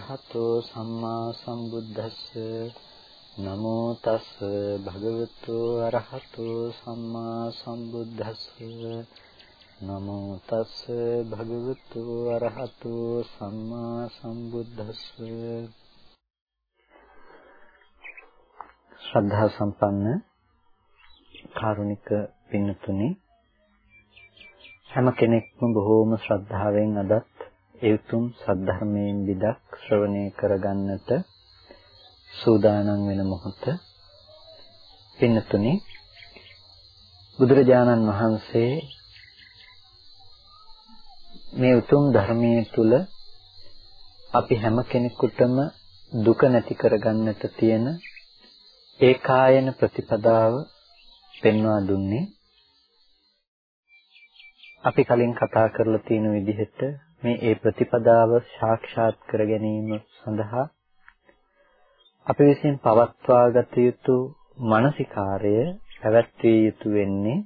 තස් භගවතු අරහතෝ සම්මා සම්බුද්දස්ස. නමෝ තස් භගවතු අරහතෝ සම්මා සම්බුද්දස්ස. නමෝ තස් භගවතු අරහතෝ සම්මා සම්බුද්දස්ස. ශ්‍රද්ධා සම්පන්න කාරුණික පින්තුනි හැම කෙනෙක්ම බොහෝම ශ්‍රද්ධාවෙන් අදත් ඒ උතුම් සද්ධර්මයෙන් විදක් ශ්‍රවණය කරගන්නට සූදානම් වෙන මොහොත පින්නතුනි බුදුරජාණන් වහන්සේ මේ උතුම් ධර්මයේ තුල අපි හැම කෙනෙකුටම දුක නැති කරගන්නට තියෙන ඒකායන ප්‍රතිපදාව පෙන්වා දුන්නේ. අපි කලින් කතා කරලා තියෙන විදිහට මේ ඒ ප්‍රතිපදාව සාක්ෂාත් කර ගැනීම සඳහා අපි විසින් පවත්වා ගත යුතු මානසිකාර්ය පැවැත්විය යුතු වෙන්නේ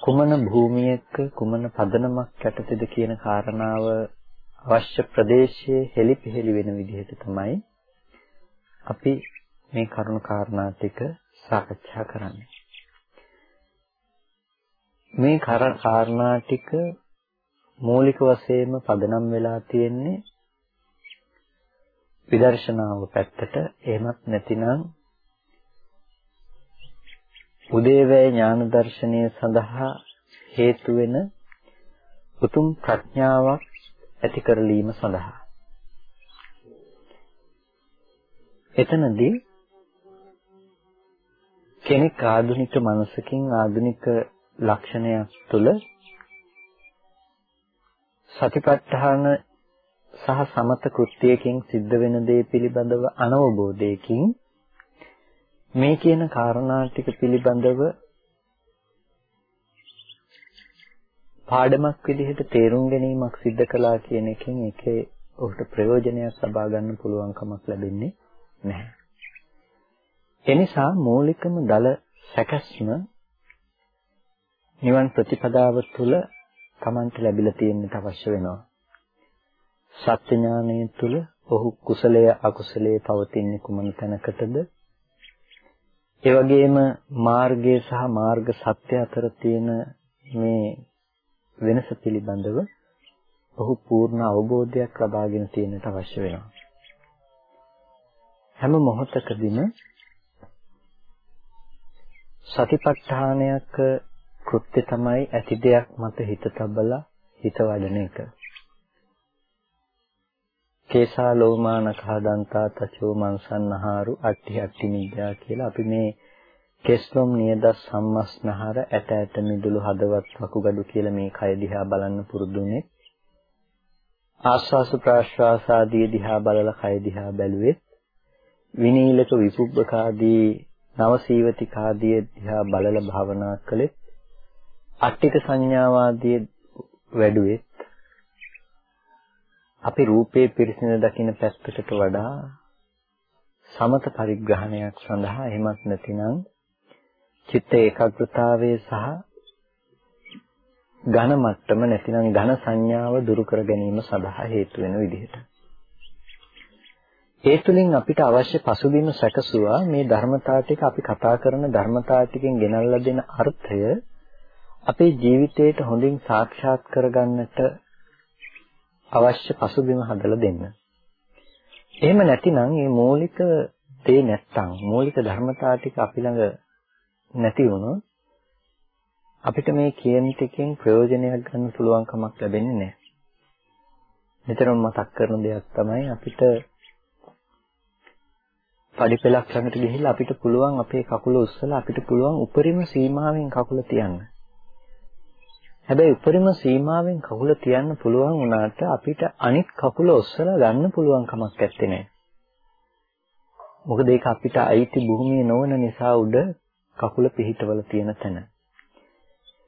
කුමන භූමියක කුමන පදනමක් යටතේද කියන කාරණාව අවශ්‍ය ප්‍රදේශයේ හෙලිපෙහෙලි වෙන විදිහට තමයි අපි මේ කරුණු කාරණා ටික සාකච්ඡා කරන්නේ. මේ කාරණා ටික මූලික වශයෙන්ම පදනම් වෙලා තියෙන්නේ විදර්ශනාව පැත්තට. එහෙමත් නැතිනම් උදේවැය ඥාන දර්ශනය සඳහා හේතු වෙන උතුම් ප්‍රඥාවක් ඇති කරලීම සඳහා. එතනදී කෙනෙක් ආධුනික මනසකින් ආධුනික ලක්ෂණයක් තුළ සතිපට්ඨාන සහ සමත කෘත්‍යයෙන් සිද්ධ වෙන දේ පිළිබඳව අනවබෝධයකින් මේ කියන කාරණා ටික පිළිබඳව පාඩමක් විදිහට තේරුම් ගැනීමක් සිද්ධ කළා කියන එකෙන් ඒකේ ඔහුට ප්‍රයෝජනයක් ලබා ගන්න පුළුවන් කමක් ලැබෙන්නේ නැහැ. එනිසා මූලිකම දල සැකස්ම නිවන් ප්‍රතිපදාව තුළ Tamanට ලැබිලා තියෙන්නට අවශ්‍ය වෙනවා. සත්‍ය ඥානයේ තුල ඔහු කුසලයේ අකුසලයේ පවතින්නේ කුමන තැනකටද? ඒ වගේම මාර්ගය සහ මාර්ග සත්‍ය අතර තියෙන මේ වෙනස පිළිබඳව ඔහු පූර්ණ අවබෝධයක් ලබාගෙන තියෙන්නට අවශ්‍ය වෙනවා. හැම මොහොතකදීම සතිපට්ඨානයක කෘත්‍ය තමයි ඇති දෙයක් මත හිත තබලා හිත වඩන එක. කේසා ලෝමාන කහදන්තා තචෝ මන්සන්නහාරු අට්ටි අට්ටි නිද්‍යා කියලා. අපි මේ කෙස්ලොම් නියද සම්මස්නහර ඇට ඇට මිදුළු හදවත් වකුගඩු කියලා මේ කය දිහා බලන්න පුරුදුනේ ආස්වාස ප්‍රාශ්වාස ආදී දිහා බලලා කය දිහා බැලුවෙත් විනීලක විපුබ්බකාදී නවසීවතිකාදී දිහා බලලා භාවනා කළෙත් අට්ටික සංඥාවාදී වැඩුවෙත් අපි රූපේ පිරිසිදු දකින්න පැත්තකට වඩා සමත පරිග්‍රහණයක් සඳහා එහෙමත් නැතිනම් චිත්ත ඒකාග්‍රතාවයේ සහ ඝන මට්ටම නැතිනම් ඝන සංඥාව දුරු කර ගැනීම සඳහා හේතු වෙන විදිහට. ඒ තුලින් අපිට අවශ්‍ය පසුබිම සැකසුවා මේ ධර්මතාව ටික අපි කතා කරන ධර්මතාව ටිකෙන් ගෙනල්ලා දෙන අර්ථය අපේ ජීවිතයට හොඳින් සාක්ෂාත් කරගන්නට අවශ්‍ය පසුබිම හදලා දෙන්න. එහෙම නැතිනම් මේ මූලික දේ නැත්තම් මූලික ධර්මතා ටික අපි ළඟ නැති වුණොත් අපිට මේ කියන ටිකෙන් ප්‍රයෝජනයක් ගන්න පුළුවන් කමක් ලැබෙන්නේ නැහැ. නිතරම මතක් කරන දෙයක් තමයි අපිට පඩිපෙලක් ළඟට ගිහිල්ලා අපිට පුළුවන් අපේ කකුල උස්සලා අපිට පුළුවන් උපරිම සීමාවෙන් කකුල තියන්න. හැබැයි උපරිම සීමාවෙන් කකුල තියන්න පුළුවන් වුණාට අපිට අනිත් කකුල ඔස්සලා ගන්න පුළුවන් කමක් නැත්තේ. මොකද ඒක අපිට අයිති භූමිය නොවන නිසා උඩ කකුල පිහිටවල තියෙන තැන.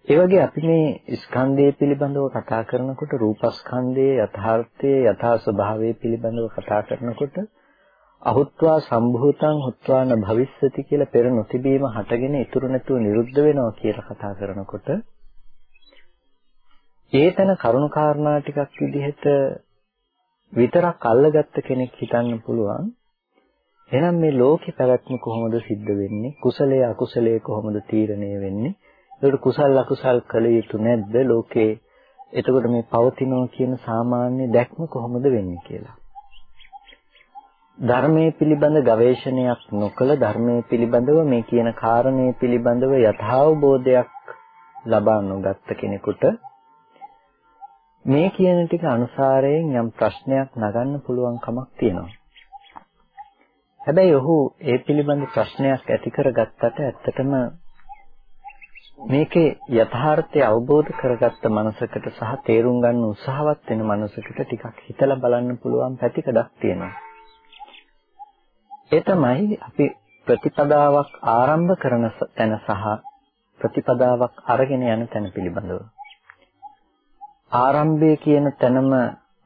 ඒ වගේ අපි මේ ස්කන්ධය පිළිබඳව කතා කරනකොට රූපස්කන්ධයේ යථාර්ථයේ යථා ස්වභාවය පිළිබඳව කතා කරනකොට අහුත්වා සම්භූතං හුත්වාන භවිස්සති කියලා පෙර නොතිබීම හටගෙන ඉතුරු නැතුව නිරුද්ධ වෙනවා කියලා කතා කරනකොට ඒතන කරුණු කාරණා ටිකක් විදිහට විතරක් අල්ලගත්ත කෙනෙක් හිතන්න පුළුවන්. එහෙනම් මේ ලෝකේ පැවැත්ම කොහොමද සිද්ධ වෙන්නේ? කුසලයේ අකුසලයේ කොහොමද තීරණය වෙන්නේ? ඒකට කුසල් අකුසල් කළ යුතු නැද්ද ලෝකේ? එතකොට මේ පවතිනවා කියන සාමාන්‍ය දැක්ම කොහොමද වෙන්නේ කියලා? ධර්මයේ පිළිබඳ ගවේෂණයක් නොකළ ධර්මයේ පිළිබඳව මේ කියන කාරණේ පිළිබඳව යථාබෝධයක් ලබා නොගත්ත කෙනෙකුට මේ කියන ටික අනුසාරයෙන් යම් ප්‍රශ්නයක් නගන්න පුළුවන් කමක් තියෙනවා. හැබැයි ඔහු ඒ පිළිබඳ ප්‍රශ්නයක් ඇති කරගත්තට ඇත්තටම මේකේ යථාර්ථය අවබෝධ කරගත්ත මනසකට සහ තේරුම් ගන්න උත්සාහවත් වෙන මනසකට ටිකක් හිතලා බලන්න පුළුවන් පැතිකඩක් තියෙනවා. ඒ තමයි අපි ප්‍රතිපදාවක් ආරම්භ කරන තැන සහ ප්‍රතිපදාවක් අරගෙන යන තැන පිළිබඳව. ආරම්භය කියන තැනම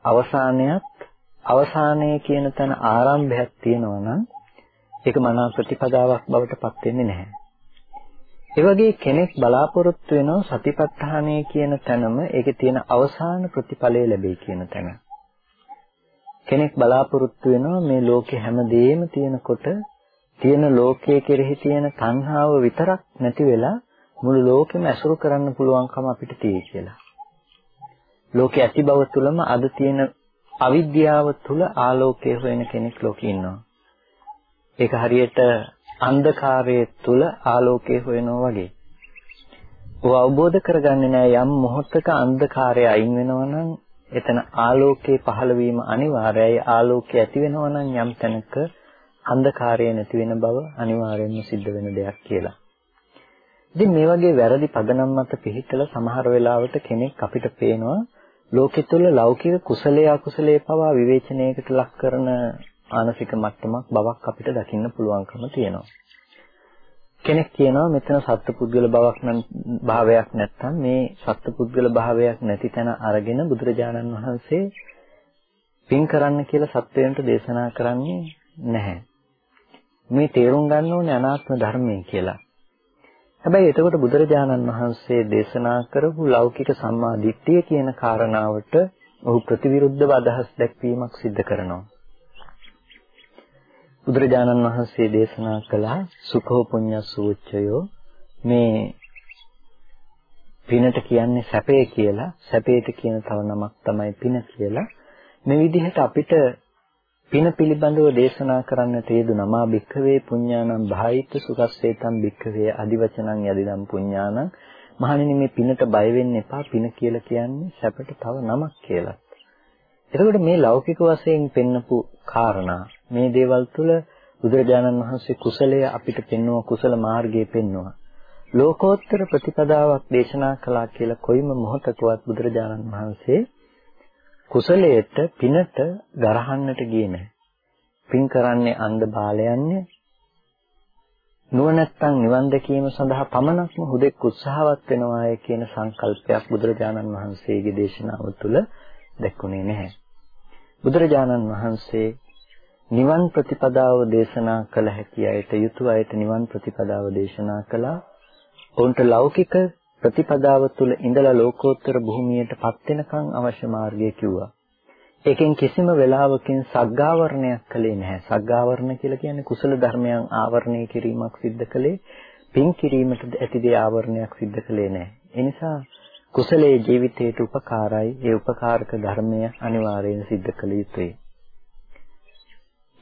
අවසානයත් අවසානය කියන තැන ආරම්භයක් තියෙනවා නම් ඒක මනා ප්‍රතිපදාවක් බවට පත් වෙන්නේ නැහැ. ඒ වගේ කෙනෙක් බලාපොරොත්තු වෙනවා සතිපට්ඨානය කියන තැනම ඒකේ තියෙන අවසාන ප්‍රතිඵලය ලැබෙයි කියන තැන. කෙනෙක් බලාපොරොත්තු වෙනවා මේ ලෝකේ හැමදේම තියෙනකොට තියෙන ලෝකයේ කෙරෙහි තියෙන තණ්හාව විතරක් නැති වෙලා මුළු ලෝකෙම ඇසුරු කරන්න පුළුවන්කම අපිට තියෙයි කියලා. ලෝකේ ඇති බව තුලම අද තියෙන අවිද්‍යාව තුල ආලෝකය හොයන කෙනෙක් ලෝකේ ඉන්නවා. ඒක හරියට අන්ධකාරයේ තුල ආලෝකය හොයනවා වගේ. ඔය අවබෝධ කරගන්නේ නැහැ යම් මොහොතක අන්ධකාරය අයින් වෙනවා නම් එතන ආලෝකයේ පහළ වීම අනිවාර්යයි ආලෝකය ඇති වෙනවා නම් යම් තැනක අන්ධකාරය නැති වෙන බව අනිවාර්යයෙන්ම සිද්ධ වෙන දෙයක් කියලා. ඉතින් මේ වගේ වැරදි පදනම් මත පිහිටලා සමහර වෙලාවට කෙනෙක් අපිට පේනවා ලෝකෙ තුල ලෞකික කුසලයේ අකුසලයේ පවා විවේචනයකට ලක් කරන මානසික මට්ටමක් බවක් අපිට දකින්න පුළුවන්කම තියෙනවා. කෙනෙක් කියනවා මෙතන සත්පුද්ගල බවක් නම් භාවයක් නැත්නම් මේ සත්පුද්ගල භාවයක් නැති තැන අරගෙන බුදුරජාණන් වහන්සේ පින් කරන්න කියලා සත්වයන්ට දේශනා කරන්නේ නැහැ. මේ තේරුම් ගන්න ඕනේ අනාත්ම ධර්මය කියලා. හැබැයි එතකොට බුදුරජාණන් වහන්සේ දේශනා කරපු ලෞකික සම්මා දිට්ඨිය කියන කාරණාවට ඔහු ප්‍රතිවිරුද්ධව අදහස් දැක්වීමක් සිදු කරනවා. බුදුරජාණන් වහන්සේ දේශනා කළා සුඛෝ පුඤ්ඤසූච්චයෝ මේ පිනට කියන්නේ සැපේ කියලා. සැපේට කියන තව නමක් තමයි පින කියලා. මේ විදිහට අපිට පින පිළිබඳව දේශනා කරන්නට යෙදුනා මා භික්ඛවේ පුඤ්ඤානම් භායිත සුඛස්සේතම් භික්ඛවේ අදිවචනං යදිදම් පුඤ්ඤානම් මහණෙනි මේ පිනට බය වෙන්න එපා. පින කියලා කියන්නේ සැපට තව නමක් කියලා. එතකොට මේ ලෞකික වශයෙන් පෙන්නපු කාරණා මේ දේවල් තුළ බුදුරජාණන් වහන්සේ කුසලය අපිට පෙන්වුව කුසල මාර්ගයේ පෙන්වුවා. ලෝකෝත්තර ප්‍රතිපදාවක් දේශනා කළා කියලා කොයිම මොහොතකවත් බුදුරජාණන් වහන්සේ කුසලයට පිනට ගරහන්නට ගියේ නැහැ. පින් කරන්නේ අන්ධ බාලයන්නේ නුවණැත්තන් නිවන් දැකීම සඳහා පමණක්ම හුදෙක් උත්සාහවත් වෙනවාය කියන සංකල්පයක් බුදුරජාණන් වහන්සේගේ දේශනාව තුළ දැක්ුණේ නැහැ. බුදුරජාණන් වහන්සේ නිවන් ප්‍රතිපදාව දේශනා කළ හැකි අයට යුතු අයට නිවන් ප්‍රතිපදාව දේශනා කළා. ඔවුන්ට ලෞකික ප්‍රතිපදාව තුළ ඉඳලා ලෝකෝත්තර භූමියටපත් වෙනකන් අවශ්‍ය මාර්ගය කිව්වා. ඒකෙන් කිසිම වෙලාවකින් සග්ගාවරණයක් කළේ නැහැ. සග්ගාවරණ කියලා කියන්නේ කුසල ධර්මයන් ආවරණය කිරීමක් සිද්ධ කළේ පින් කිරීමට ඇති දේ ආවරණයක් සිද්ධ කළේ නැහැ. ඒ නිසා කුසලයේ ජීවිතයට උපකාරයි ඒ උපකාරක ධර්මය අනිවාර්යෙන් සිද්ධ කළ යුතුයි.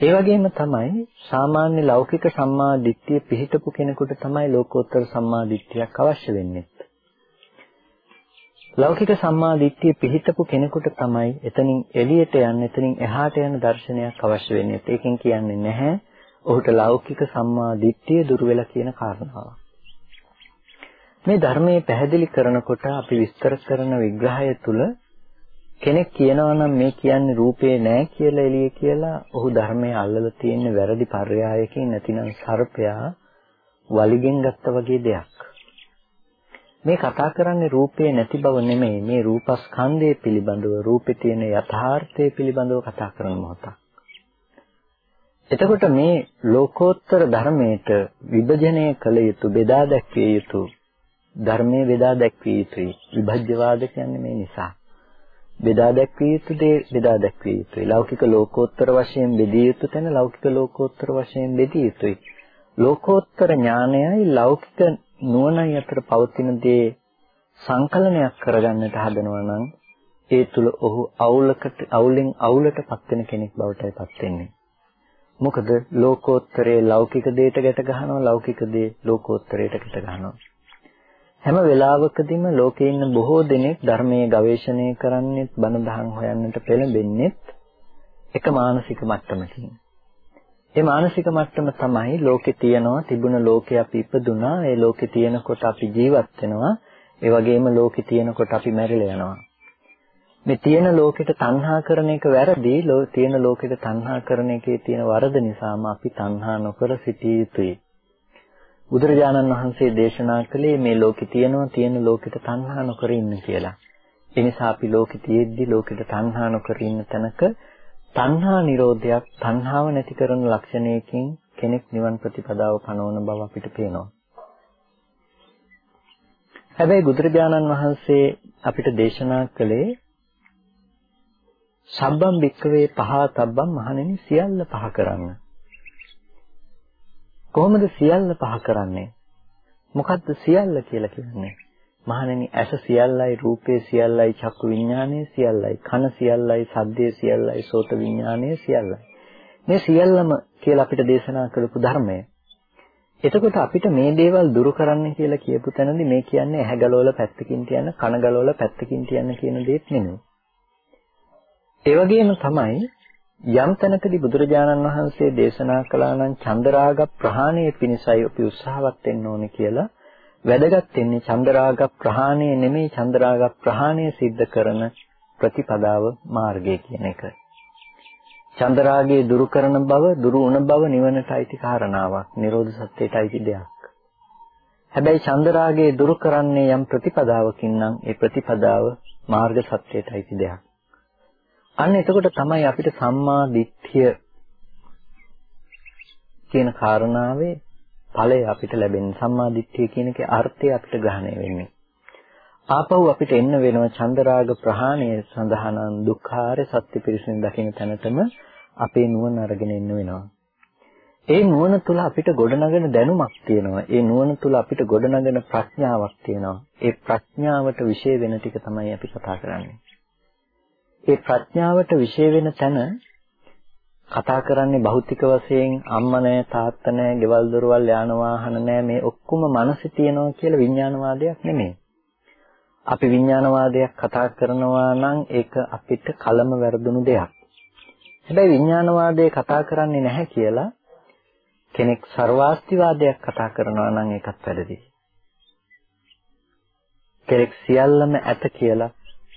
ඒ වගේම තමයි සාමාන්‍ය ලෞකික සම්මා දිට්ඨිය පිහිටපු කෙනෙකුට තමයි ලෝකෝත්තර සම්මා දිට්ඨියක් අවශ්‍ය වෙන්නේ. ලෞකික සම්මා දිට්ඨිය පිහිටපු කෙනෙකුට තමයි එතනින් එළියට යන්න එතනින් එහාට යන දර්ශනයක් අවශ්‍ය වෙන්නේ. ඒකෙන් කියන්නේ නැහැ ඔහුට ලෞකික සම්මා දිට්ඨිය දුර වෙලා කියන කාරණාව. මේ ධර්මයේ පැහැදිලි කරනකොට අපි විස්තර කරන විග්‍රහය තුල කෙනෙක් කියනවා නම් මේ කියන්නේ රූපේ නෑ කියලා එළිය කියලා ඔහු ධර්මයේ අල්ලලා තියෙන වැරදි පර්යායකින් නැතිනම් සර්පයා වලිගෙන් ගත්ත වගේ දෙයක්. මේ කතා කරන්නේ රූපේ නැති බව නෙමෙයි මේ රූපස්කන්ධය පිළිබඳව රූපේ තියෙන යථාර්ථය පිළිබඳව කතා කරන මොහොතක්. එතකොට මේ ලෝකෝත්තර ධර්මයට විභජනය කළ යුතු බෙදා දැක්විය යුතු ධර්මයේ බෙදා දැක්විය යුතුයි. විභජ්‍යවාද කියන්නේ මේ නිසා. බෙදා දැක්විය යුතු දේ බෙදා දැක්විය යුතුයි. ලෞකික ලෝකෝත්තර වශයෙන් බෙදිය යුතු තැන ලෞකික ලෝකෝත්තර වශයෙන් බෙදිය යුතුයි. ලෝකෝත්තර ඥානයයි ලෞකික නුවණයි අතර පවතින දේ සංකලනයක් කරගන්නට හදනවා නම් ඒ තුල ඔහු අවුලකට අවුලෙන් අවුලටපත් වෙන කෙනෙක් බවටයි පත් වෙන්නේ. මොකද ලෝකෝත්තරයේ ලෞකික දෙයට ගැට ගන්නවා ලෞකික දේ ලෝකෝත්තරයට ගැට ගන්නවා. හැම වෙලාවකදීම ලෝකේ ඉන්න බොහෝ දෙනෙක් ධර්මයේ ගවේෂණය කරන්නේත් බණ දහම් හොයන්නට පෙළඹෙන්නේත් එක මානසික මට්ටමකින්. ඒ මානසික මට්ටම තමයි ලෝකේ තියනවා තිබුණ ලෝකේ අපි ඉපදුනා ඒ ලෝකේ තියෙනකොට අපි ජීවත් වෙනවා ඒ වගේම ලෝකේ තියෙනකොට අපි මැරිලා යනවා. මේ තියෙන ලෝකෙට තණ්හා කරන එක වැරදි. තියෙන ලෝකෙට තණ්හා කරන එකේ තියෙන වරද නිසාම අපි තණ්හා නොකර සිටිය යුතුයි. බුදුරජාණන් වහන්සේ දේශනා කළේ මේ ලෝකේ තියෙනවා තියෙන ලෝකෙට තණ්හා නොකර ඉන්න කියලා. ඒ නිසා අපි ලෝකෙ තියෙද්දි ලෝකෙට තණ්හා නොකර ඉන්න තැනක තණ්හා නිරෝධයක් තණ්හාව නැති කරන ලක්ෂණයකින් කෙනෙක් නිවන් ප්‍රතිපදාව පනවන බව අපිට පේනවා. හැබැයි බුදුරජාණන් වහන්සේ අපිට දේශනා කළේ සබ්බම් වික්කවේ පහතබ්බම් මහණෙනි සියල්ල පහ කරන්න. කොහොමද සියල්ල පහ කරන්නේ? මොකද්ද සියල්ල කියලා කියන්නේ? මහණෙනි ඇස සියල්ලයි රූපේ සියල්ලයි චක්කු විඥානය සියල්ලයි කන සියල්ලයි සද්දේ සියල්ලයි සෝත විඥානය සියල්ලයි. මේ සියල්ලම කියලා අපිට දේශනා කරපු ධර්මය. එතකොට අපිට මේ දේවල් දුරු කරන්න කියලා කියපු තැනදී මේ කියන්නේ ඇහැ ගලවල පැත්තකින් තියන්න කන ගලවල පැත්තකින් තියන්න කියන දේත් නෙමෙයි. ඒ වගේම තමයි යම් තැනකදී බුදුරජාණන් වහන්සේ දේශනා කළා නම් චන්දරාග ප්‍රහාණය පිණිසයි අපි උත්සාහවත් වෙන්න ඕනේ කියලා වැදගත් වෙන්නේ චන්දරාග ප්‍රහාණය නෙමෙයි චන්දරාග ප්‍රහාණය සිද්ධ කරන ප්‍රතිපදාව මාර්ගය කියන එක. චන්දරාගයේ දුරු කරන බව දුරු වුණ බව නිවනටයි කාරණාවක්. නිරෝධ සත්‍යයටයි දෙයක්. හැබැයි චන්දරාගයේ දුරු කරන්නේ යම් ප්‍රතිපදාවකින් නම් ඒ ප්‍රතිපදාව මාර්ග සත්‍යයටයි දෙයක්. අන්න එතකොට තමයි අපිට සම්මා දිට්ඨිය කියන කාරණාවේ ඵලය අපිට ලැබෙන්නේ. සම්මා දිට්ඨිය කියන එකේ අර්ථය අපිට ග්‍රහණය වෙන්නේ. ආපහු අපිට එන්න වෙනවා චන්දරාග ප්‍රහාණය සඳහා නම් දුක්ඛාරය සත්‍ය පිරිසින් දකින තැනටම අපේ නුවණ අරගෙන එන්න වෙනවා. ඒ නුවණ තුල අපිට ගොඩනගෙන දැනුමක් තියෙනවා. ඒ නුවණ තුල අපිට ගොඩනගෙන ප්‍රඥාවක් තියෙනවා. ඒ ප්‍රඥාවට විශේෂ වෙන ටික තමයි අපි කතා කරන්නේ. ඒ ප්‍රඥාවට විශේෂ වෙන තැන කතා කරන්නේ භෞතික වශයෙන් අම්මා නැහැ තාත්තා නැහැ ගෙවල් දොරවල් යාන වාහන නැහැ මේ ඔක්කොම මනසේ තියෙනවා කියලා විඥානවාදයක් නෙමෙයි. අපි විඥානවාදයක් කතා කරනවා නම් ඒක අපිට කලම වැරදුණු දෙයක්. හැබැයි විඥානවාදයේ කතා කරන්නේ නැහැ කියලා කෙනෙක් ਸਰවාස්තිවාදයක් කතා කරනවා නම් ඒකත් වැරදි. කෙනෙක් සියල්ලම ඇත කියලා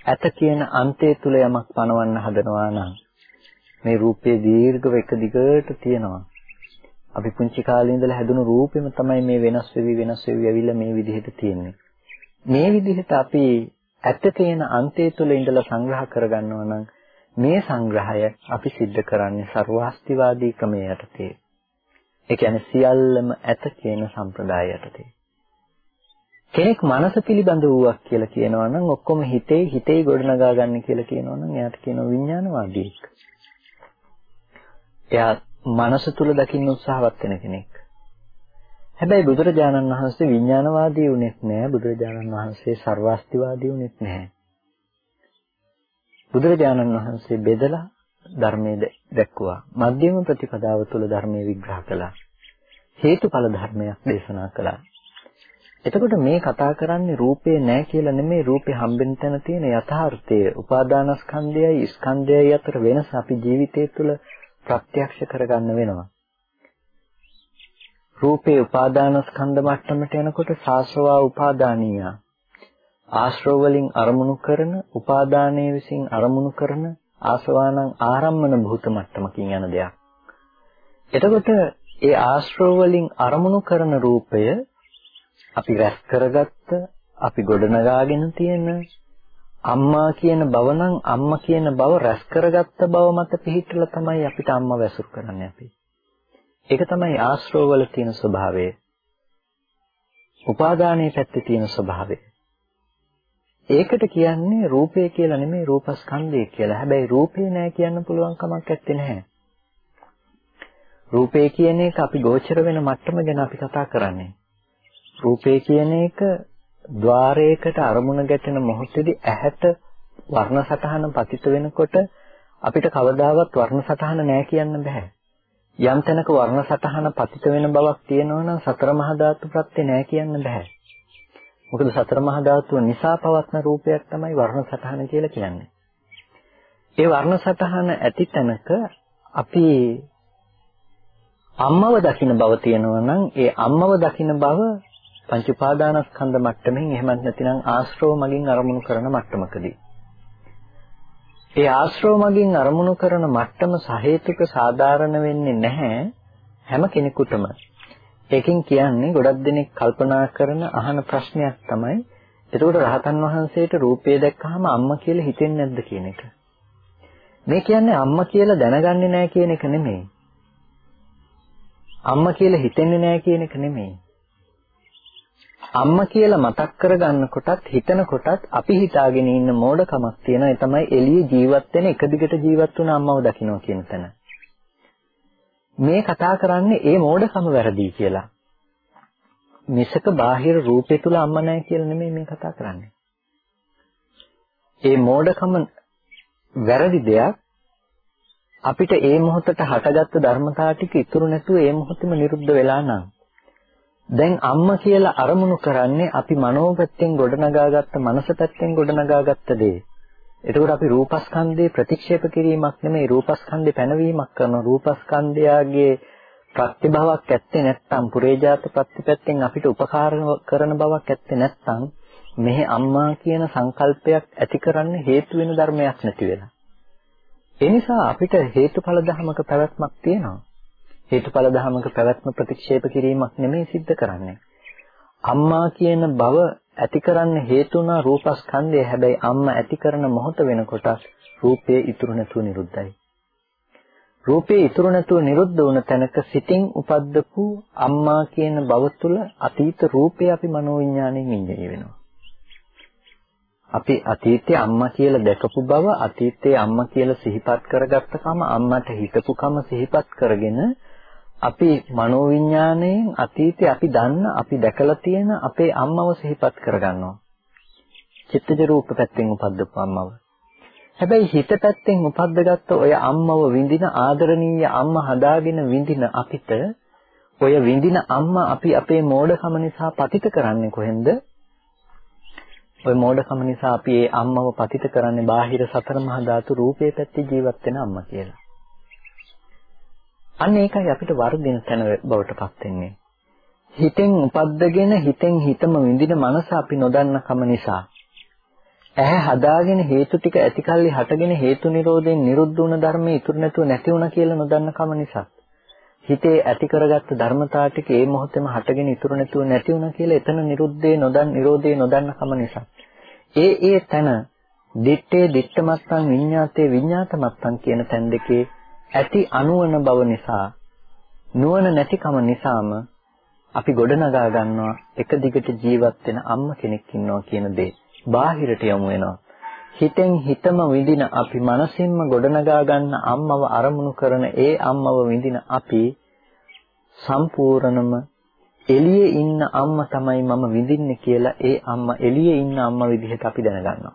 ඇත කියන අන්තය තුල යමක් පනවන්න හදනවා නම් මේ රූපයේ දීර්ඝව එක දිගට තියෙනවා. අපි පුංචි කාලේ ඉඳලා හැදුණු රූපෙම තමයි මේ වෙනස් වෙවි වෙනස් වෙවි ඇවිල්ලා මේ විදිහට තියෙන්නේ. මේ විදිහට අපි ඇත්ත තියෙන අන්තය තුල ඉඳලා සංග්‍රහ කරගන්නවා නම් මේ සංග්‍රහය අපි සිද්ධ කරන්නේ ਸਰවාස්තිවාදී ක්‍රමයේ යටතේ. ඒ කියන්නේ සියල්ලම ඇත කියන සම්ප්‍රදාය යටතේ. කෙනෙක් මනස පිළිබඳ වූවක් කියලා කියනවා නම් ඔක්කොම හිතේ හිතේ ගොඩනගා ගන්න කියලා කියනවා නම් එයාට කියනවා විඥානවාදීක්. එයා මනස තුල දකින්න උත්සාහවත් වෙන කෙනෙක්. හැබැයි බුදුරජාණන් වහන්සේ විඥානවාදී වුණෙත් නෑ බුදුරජාණන් වහන්සේ ਸਰවාස්තිවාදී වුණෙත් නැහැ. බුදුරජාණන් වහන්සේ බෙදලා ධර්මයේ දැක්වුවා. මධ්‍යම ප්‍රතිපදාව තුළ ධර්මයේ විග්‍රහ කළා. හේතුඵල ධර්මයක් දේශනා කළා. එතකොට මේ කතා කරන්නේ රූපේ නැහැ කියලා නෙමෙයි රූපේ හම්බෙන්න තැන තියෙන යථාර්ථය. උපාදානස්කන්ධයයි ස්කන්ධයයි අතර වෙනස අපි ජීවිතය තුළ ප්‍රත්‍යක්ෂ කරගන්න වෙනවා. රූපේ උපාදානස්කන්ධ මට්ටමට යනකොට සාස්වවා උපාදානීය. ආශ්‍රව වලින් අරමුණු කරන උපාදානයේ විසින් අරමුණු කරන ආසවානං ආරම්මන භූත මට්ටමකින් යන දෙයක්. එතකොට ඒ ආශ්‍රව වලින් අරමුණු කරන රූපය අපි රැස් කරගත්ත අපි ගොඩනගාගෙන තියෙන අම්මා කියන බව නම් අම්මා කියන බව රැස් කරගත්ත බව මත පිහිටලා තමයි අපිට අම්මා වැසුරු කරන්නේ අපි. ඒක තමයි ආශ්‍රව වල තියෙන ස්වභාවය. උපාදානයේ පැත්තේ තියෙන ස්වභාවය. ඒකට කියන්නේ රූපය කියලා නෙමෙයි රූපස්කන්ධය කියලා. හැබැයි රූපේ නෑ කියන්න පුළුවන් කමක් නැත්තේ නැහැ. රූපේ කියන එක අපි ගෝචර වෙන මට්ටම ගැන අපි කතා කරන්නේ. රූපේ කියන එක ద్వාරයකට අරමුණ ගැටෙන මොහොතේදී ඇහැට වර්ණ සටහන පතිත වෙනකොට අපිට කවදාවත් වර්ණ සටහන නෑ කියන්න බෑ. යම් තැනක වර්ණ සටහන පතිත වෙන බවක් තියෙනවා නම් සතර මහා ධාතු ප්‍රත්‍ය නෑ කියන්න බෑ. මොකද සතර මහා ධාතුව නිසා පවත්න රූපයක් තමයි වර්ණ සටහන කියලා කියන්නේ. ඒ වර්ණ සටහන ඇති තැනක අපි අම්මව දකින්න බව තියෙනවා නම් ඒ අම්මව දකින්න බව පංච උපාදානස්කන්ධ මට්ටමින් එහෙමත් නැතිනම් ආශ්‍රව මගින් අරමුණු කරන මට්ටමකදී ඒ ආශ්‍රව මගින් අරමුණු කරන මට්ටම සහේතුක සාධාරණ වෙන්නේ නැහැ හැම කෙනෙකුටම ඒකෙන් කියන්නේ ගොඩක් දෙනෙක් කල්පනා කරන අහන ප්‍රශ්නයක් තමයි එතකොට රහතන් වහන්සේට රූපය දැක්කහම අම්මා කියලා හිතෙන්නේ නැද්ද කියන එක. මේ කියන්නේ අම්මා කියලා දැනගන්නේ නැහැ කියන එක නෙමෙයි. අම්මා කියලා හිතෙන්නේ නැහැ කියන එක නෙමෙයි. අම්මා කියලා මතක් කරගන්න කොටත් හිතන කොටත් අපි හිතාගෙන ඉන්න මෝඩකමක් තියෙනවා ඒ තමයි එළියේ ජීවත් වෙන එක දිගට ජීවත් වුණ අම්මව දකින්න කියන තැන. මේ කතා කරන්නේ ඒ මෝඩකම වැරදි කියලා. මිසක බාහිර රූපේ තුල අම්ම නැහැ කියලා නෙමෙයි මේ කතා කරන්නේ. ඒ මෝඩකම වැරදි දෙයක් අපිට ඒ මොහොතට හටගත්තු ධර්මතා ටික ඉතුරු නැතුව ඒ මොහොතේම නිරුද්ධ වෙලා නම් දැන් අම්මා කියලා අරමුණු කරන්නේ අපි මනෝපැත්තෙන් ගොඩනගාගත්ත මනස පැත්තෙන් ගොඩනගාගත්ත දේ. එතකොට අපි රූපස්කන්ධේ ප්‍රතික්ෂේප කිරීමක් නෙමෙයි රූපස්කන්ධේ පැනවීමක් කරන රූපස්කන්ධයාගේ ප්‍රතිභාවක් ඇත්තේ නැත්නම් පුරේජාත ප්‍රතිපැත්තෙන් අපිට උපකාර කරන බවක් ඇත්තේ නැත්නම් මෙහි අම්මා කියන සංකල්පයක් ඇති කරන්න හේතු වෙන ධර්මයක් නැති වෙලා. ඒ නිසා අපිට හේතුඵල ධමක පැවැත්මක් තියෙනවා. හේතුඵල ධමක පැවැත්ම ප්‍රතික්ෂේප කිරීමක් නෙමෙයි සිද්ධ කරන්නේ. අම්මා කියන බව ඇති කරන්න හේතුණා රූපස්කන්ධය හැබැයි අම්මා ඇති කරන මොහොත වෙනකොට රූපේ ඉතුරු නැතුව නිරුද්ධයි. රූපේ ඉතුරු නැතුව නිරුද්ධ වුණ තැනක සිතින් උපද්දපු අම්මා කියන බව තුළ අතීත රූපේ අපි මනෝවිඤ්ඤාණයෙන් විඤ්ඤාණය වෙනවා. අපි අතීතයේ අම්මා කියලා දැකපු බව අතීතයේ අම්මා කියලා සිහිපත් කරගත්ත කම අම්මට හිතපු කම සිහිපත් කරගෙන අපි මනෝවිඤ්ඤාණයෙන් අතීතේ අපි දන්න අපි දැකලා තියෙන අපේ අම්මව සිහිපත් කරගන්නවා. චිත්තජ රූප පැත්තෙන් උපද්දපු අම්මව. හැබැයි හිත පැත්තෙන් උපද්දගත්ත ඔය අම්මව විඳින ආදරණීය අම්මා හදාගෙන විඳින අපිට ඔය විඳින අම්මා අපි අපේ මෝඩකම නිසා පතිත කරන්නේ කොහෙන්ද? ඔය මෝඩකම නිසා අපි ඒ අම්මව පතිත කරන්නේ බාහිර සතර මහා ධාතු රූපේ පැත්තේ ජීවත් වෙන අම්මා කියලා. අන්න ඒකයි අපිට වර්ධින තැන බවට පත් වෙන්නේ. හිතෙන් උපද්දගෙන හිතෙන් හිතම විඳින මනස අපි නොදන්න කම නිසා. ඇහැ හදාගෙන හේතු ටික ඇතිකල්ලි හටගෙන හේතු නිරෝධයෙන් නිරුද්ධ වුණ ධර්මයේ ඉතුරු නැතුව නැති වුණා කියලා නොදන්න කම නිසා. හිතේ ඇති කරගත්ත ධර්මතා ටික ඒ මොහොතේම හටගෙන ඉතුරු නැතුව නැති වුණා කියලා එතන නිරුද්ධේ නොදන් නිරෝධේ නොදන්න කම නිසා. ඒ ඒ තන දිත්තේ දිත්තමත්තං විඤ්ඤාතේ විඤ්ඤාතමත්තං කියන තැන් දෙකේ ඇති අනුවන බව නිසා නුවණ නැතිකම නිසාම අපි ගොඩනගා ගන්නවා එක දිගට ජීවත් වෙන අම්ම කෙනෙක් ඉන්නවා කියන දේ. බාහිරට යමු වෙනවා. හිතෙන් හිතම විඳින අපි මනසින්ම ගොඩනගා ගන්න අම්මව අරමුණු කරන ඒ අම්මව විඳින අපි සම්පූර්ණම එළියේ ඉන්න අම්මා තමයි මම විඳින්නේ කියලා ඒ අම්මා එළියේ ඉන්න අම්මා විදිහට අපි දැනගන්නවා.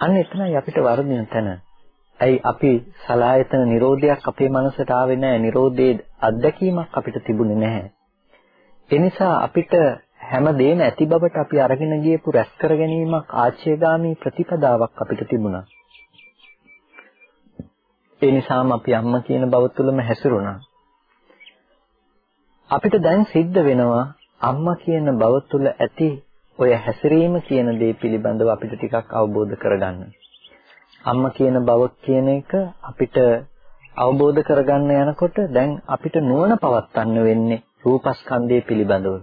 අන්න එතනයි අපිට වර්ධින තැන. ඇයි අපි සලායතන නිරෝධයක් අපේ මනසට ආවේ නැහැ. නිරෝධයේ අත්දැකීමක් අපිට තිබුණේ නැහැ. ඒ නිසා අපිට හැම දෙයක්ම ඇති බවට අපි අරගෙන ගියපු රැස් කර ගැනීමක් ආචේගාමී ප්‍රතිපදාවක් අපිට තිබුණා. ඒ නිසාම අපි අම්මා කියන බව තුළම හැසිරුණා. අපිට දැන් සිද්ධ වෙනවා අම්මා කියන බව තුළ ඇති ඔය හැසිරීම කියන දේ පිළිබඳව අපිට ටිකක් අවබෝධ කරගන්න. අම්මා කියන බව කියන එක අපිට අවබෝධ කරගන්න යනකොට දැන් අපිට නුවණ පවත්වන්න වෙන්නේ රූපස්කන්ධය පිළිබඳව.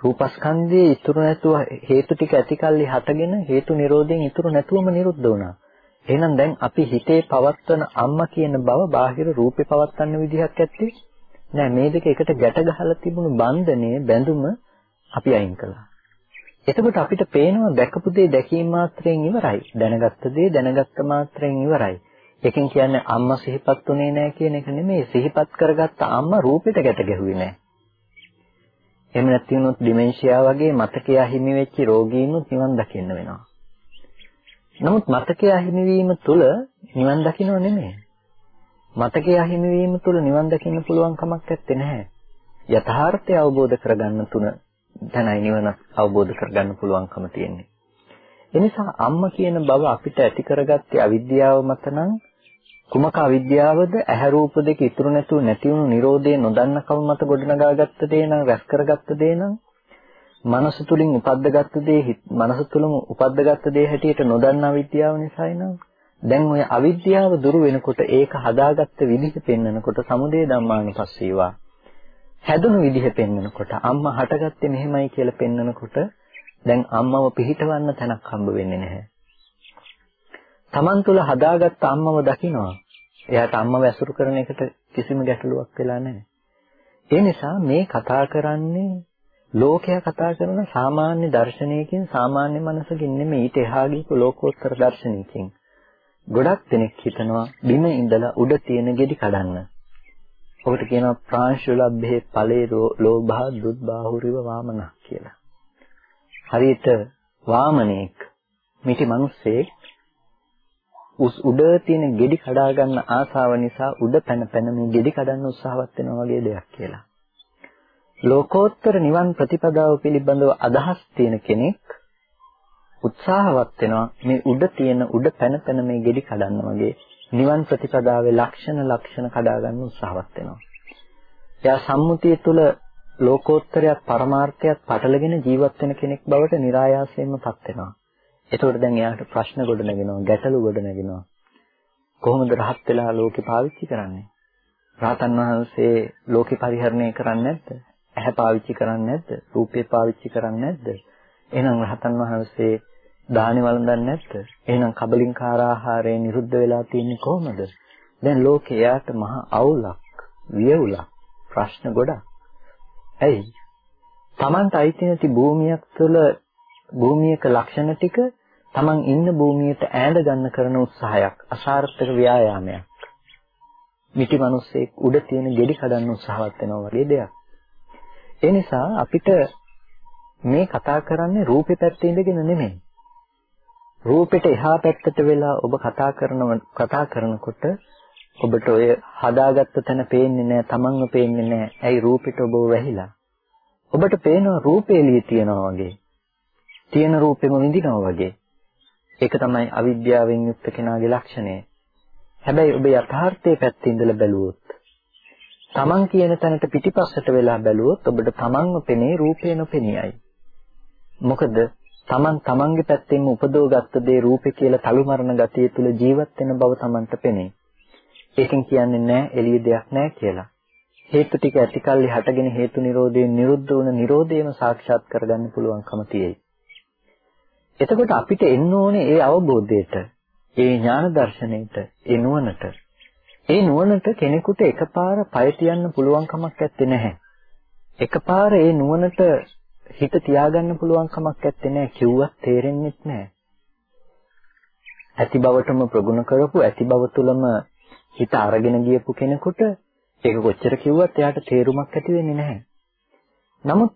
රූපස්කන්ධයේ ඉතුරු නැතුව හේතු ටික ඇතිකල්ලි හටගෙන හේතු නිරෝධයෙන් ඉතුරු නැතුවම නිරුද්ධ වුණා. එහෙනම් දැන් අපි හිතේ පවත්වන අම්මා කියන බව බාහිර රූපේ පවත්වන්න විදිහක් ඇත්තේ නෑ මේ දෙක එකට ගැට ගහලා තිබුණු බන්ධනයේ බැඳුම අපි අයින් කළා. එතකොට අපිට පේනවා දැකපු දේ දැකීම මාත්‍රයෙන් ඉවරයි. දැනගත්ත දේ දැනගත්ත මාත්‍රයෙන් ඉවරයි. ඒකෙන් කියන්නේ අම්මා සිහිපත් උනේ නැහැ කියන එක නෙමෙයි. සිහිපත් කරගත්ත අම්මා රූපෙට ගැට ගැහුවේ නැහැ. එහෙම නැති වුණොත් ඩිමෙන්ෂියා වගේ මතකය අහිමි වෙච්ච රෝගීන්ුත් නිවන් දකින්න වෙනවා. නමුත් මතකය අහිමි වීම තුළ නිවන් දකින්නව නෙමෙයි. මතකය අහිමි වීම තුළ නිවන් දකින්න පුළුවන් කමක් නැත්තේ නැහැ. යථාර්ථය අවබෝධ කරගන්න තුන තැනයි නිවන අවබෝධ කරගන්න පුළුවන්කම තියෙන්නේ. එනිසා අම්මා කියන බව අපිට ඇති කරගත්තේ අවිද්‍යාව මත නම් කුමක අවිද්‍යාවද ඇහැ රූප දෙක ඉතුරු නැතුව නැති වුණු Nirodhe නොදන්න කම මත ගොඩනගාගත්ත දේ නම් රැස් කරගත්ත දේ නම් මනස තුලින් උපද්දගත්ත දේ මනස තුලම උපද්දගත්ත දේ හැටියට නොදන්න අවිද්‍යාව නිසායි නම් දැන් ඔය අවිද්‍යාව දුරු වෙනකොට ඒක හදාගත්ත විදිහ පෙන්වනකොට සමුදේ ධම්මානුපස්සීවා හැදුණු විදිහ පෙන්වනකොට අම්මා හටගත්තේ මෙහෙමයි කියලා පෙන්වනකොට දැන් අම්මව පිහිටවන්න තැනක් හම්බ වෙන්නේ නැහැ. Taman තුල හදාගත්ත අම්මව දකිනවා. එයාට අම්මව ඇසුරු කරන එකට කිසිම ගැටලුවක් වෙලා නැහැ. ඒ නිසා මේ කතා කරන්නේ ලෝකයා කතා කරන සාමාන්‍ය දර්ශනයකින් සාමාන්‍ය මනසකින් නෙමෙයි ඊට එහා ගිහපු ලෝකෝත්තර දර්ශනයකින්. ගොඩක් දෙනෙක් හිතනවා බිම ඉඳලා උඩ තියෙන ගෙඩි කඩන්න. ඔකට කියනවා ප්‍රාංශුලබ්බේ ඵලේ ලෝභා දුද්බාහුරිව වාමනක් කියලා. හරියට වාමනේක් මිටි මිනිස්සෙක් උස් උඩ තියෙන ගෙඩි කඩා ගන්න ආසාව නිසා උඩ පැන පැන මේ ගෙඩි කඩන්න උත්සාහවත් වෙනවා වගේ දෙයක් කියලා. ලෝකෝත්තර නිවන් ප්‍රතිපදාව පිළිබඳව අදහස් තියෙන කෙනෙක් උත්සාහවත් වෙනවා මේ උඩ තියෙන උඩ පැන පැන මේ ගෙඩි කඩන්න වගේ නිවන් ප්‍රතිපදාවේ ලක්ෂණ ලක්ෂණ කඩා ගන්න උත්සාහවත් වෙනවා. එයා සම්මුතිය තුළ ලෝකෝත්තරයක් පරමාර්ථයක් පටලගෙන ජීවත් වෙන කෙනෙක් බවට નિરાයාසයෙන්මපත් වෙනවා. එතකොට දැන් එයාට ප්‍රශ්න ගොඩ නැගෙනවා, ගැටලු ගොඩ නැගෙනවා. කොහොමද රහත් වෙලා ලෝකේ පාවිච්චි කරන්නේ? රහතන් වහන්සේ ලෝකේ පරිහරණය කරන්නේ නැද්ද? ඇහැ පාවිච්චි කරන්නේ නැද්ද? රූපේ පාවිච්චි කරන්නේ නැද්ද? එහෙනම් රහතන් වහන්සේ දානි වළඳන්නේ නැද්ද? එහෙනම් කබලින්කාර ආහාරය නිරුද්ධ වෙලා තියෙන්නේ කොහොමද? දැන් ලෝකේ යාට මහ අවුලක්, වියවුලක්, ප්‍රශ්න ගොඩක්. ඇයි? Tamanta අයිති නැති භූමියක් තුළ භූමියක ලක්ෂණ ටික Taman ඉන්න භූමියට ඈඳ ගන්න කරන උත්සාහයක්, අසාර්ථක ව්‍යායාමයක්. මිටි මිනිස්සෙක් උඩ තියෙන ගෙඩි කඩන්න උත්සාහවත් වෙනවා වගේ දෙයක්. ඒ නිසා අපිට මේ කතා කරන්නේ රූපේ පැත්තේ ඉඳගෙන නෙමෙයි. රූපෙට එහා පැත්තට වෙලා ඔබ කතා කරනව කතා කරනකොට ඔබට ඔය හදාගත්ත තැන පේන්නේ නැහැ, තමන්ව පේන්නේ නැහැ. ඇයි රූපෙට ඔබ වැහිලා? ඔබට පේනවා රූපේ එළිය තියනවා වගේ. තියෙන රූපෙම විඳිනවා වගේ. ඒක තමයි අවිද්‍යාවෙන් යුක්ත කෙනාගේ ලක්ෂණය. හැබැයි ඔබ යථාර්ථයේ පැත්තේ ඉඳලා බැලුවොත් තමන් කියන තැනට පිටිපස්සට වෙලා බැලුවොත් ඔබට තමන්ව පෙනේ රූපේ නොපෙනියයි. මොකද තමන් තමන්ගේ පැත්තෙන්ම උපදවගත්ත දේ රූපේ කියලා තලු මරණ ගතිය තුල ජීවත් වෙන බව තමන්ට පෙනේ. ඒකෙන් කියන්නේ නෑ එළිය දෙයක් නෑ කියලා. හේතු ටික ඇතිකල්ලි හටගෙන හේතු නිරෝධයෙන් නිරුද්ධ වුණ නිරෝධයම සාක්ෂාත් කරගන්න පුළුවන්කම තියෙයි. එතකොට අපිට එන්න ඕනේ ඒ අවබෝධයට, ඒ ඥාන දර්ශනයට, ඒ නුවණට. ඒ නුවණට කෙනෙකුට එකපාර පය තියන්න පුළුවන් කමක් නැත්තේ නැහැ. එකපාර ඒ නුවණට හිත තියාගන්න පුළුවන් කමක් නැත්තේ නෑ කිව්වත් තේරෙන්නේ නැහැ. ඇති බවටම ප්‍රගුණ කරපු ඇති බව තුළම හිත අරගෙන ගියපු කෙනෙකුට ඒක කොච්චර කිව්වත් එයාට තේරුමක් ඇති වෙන්නේ නැහැ. නමුත්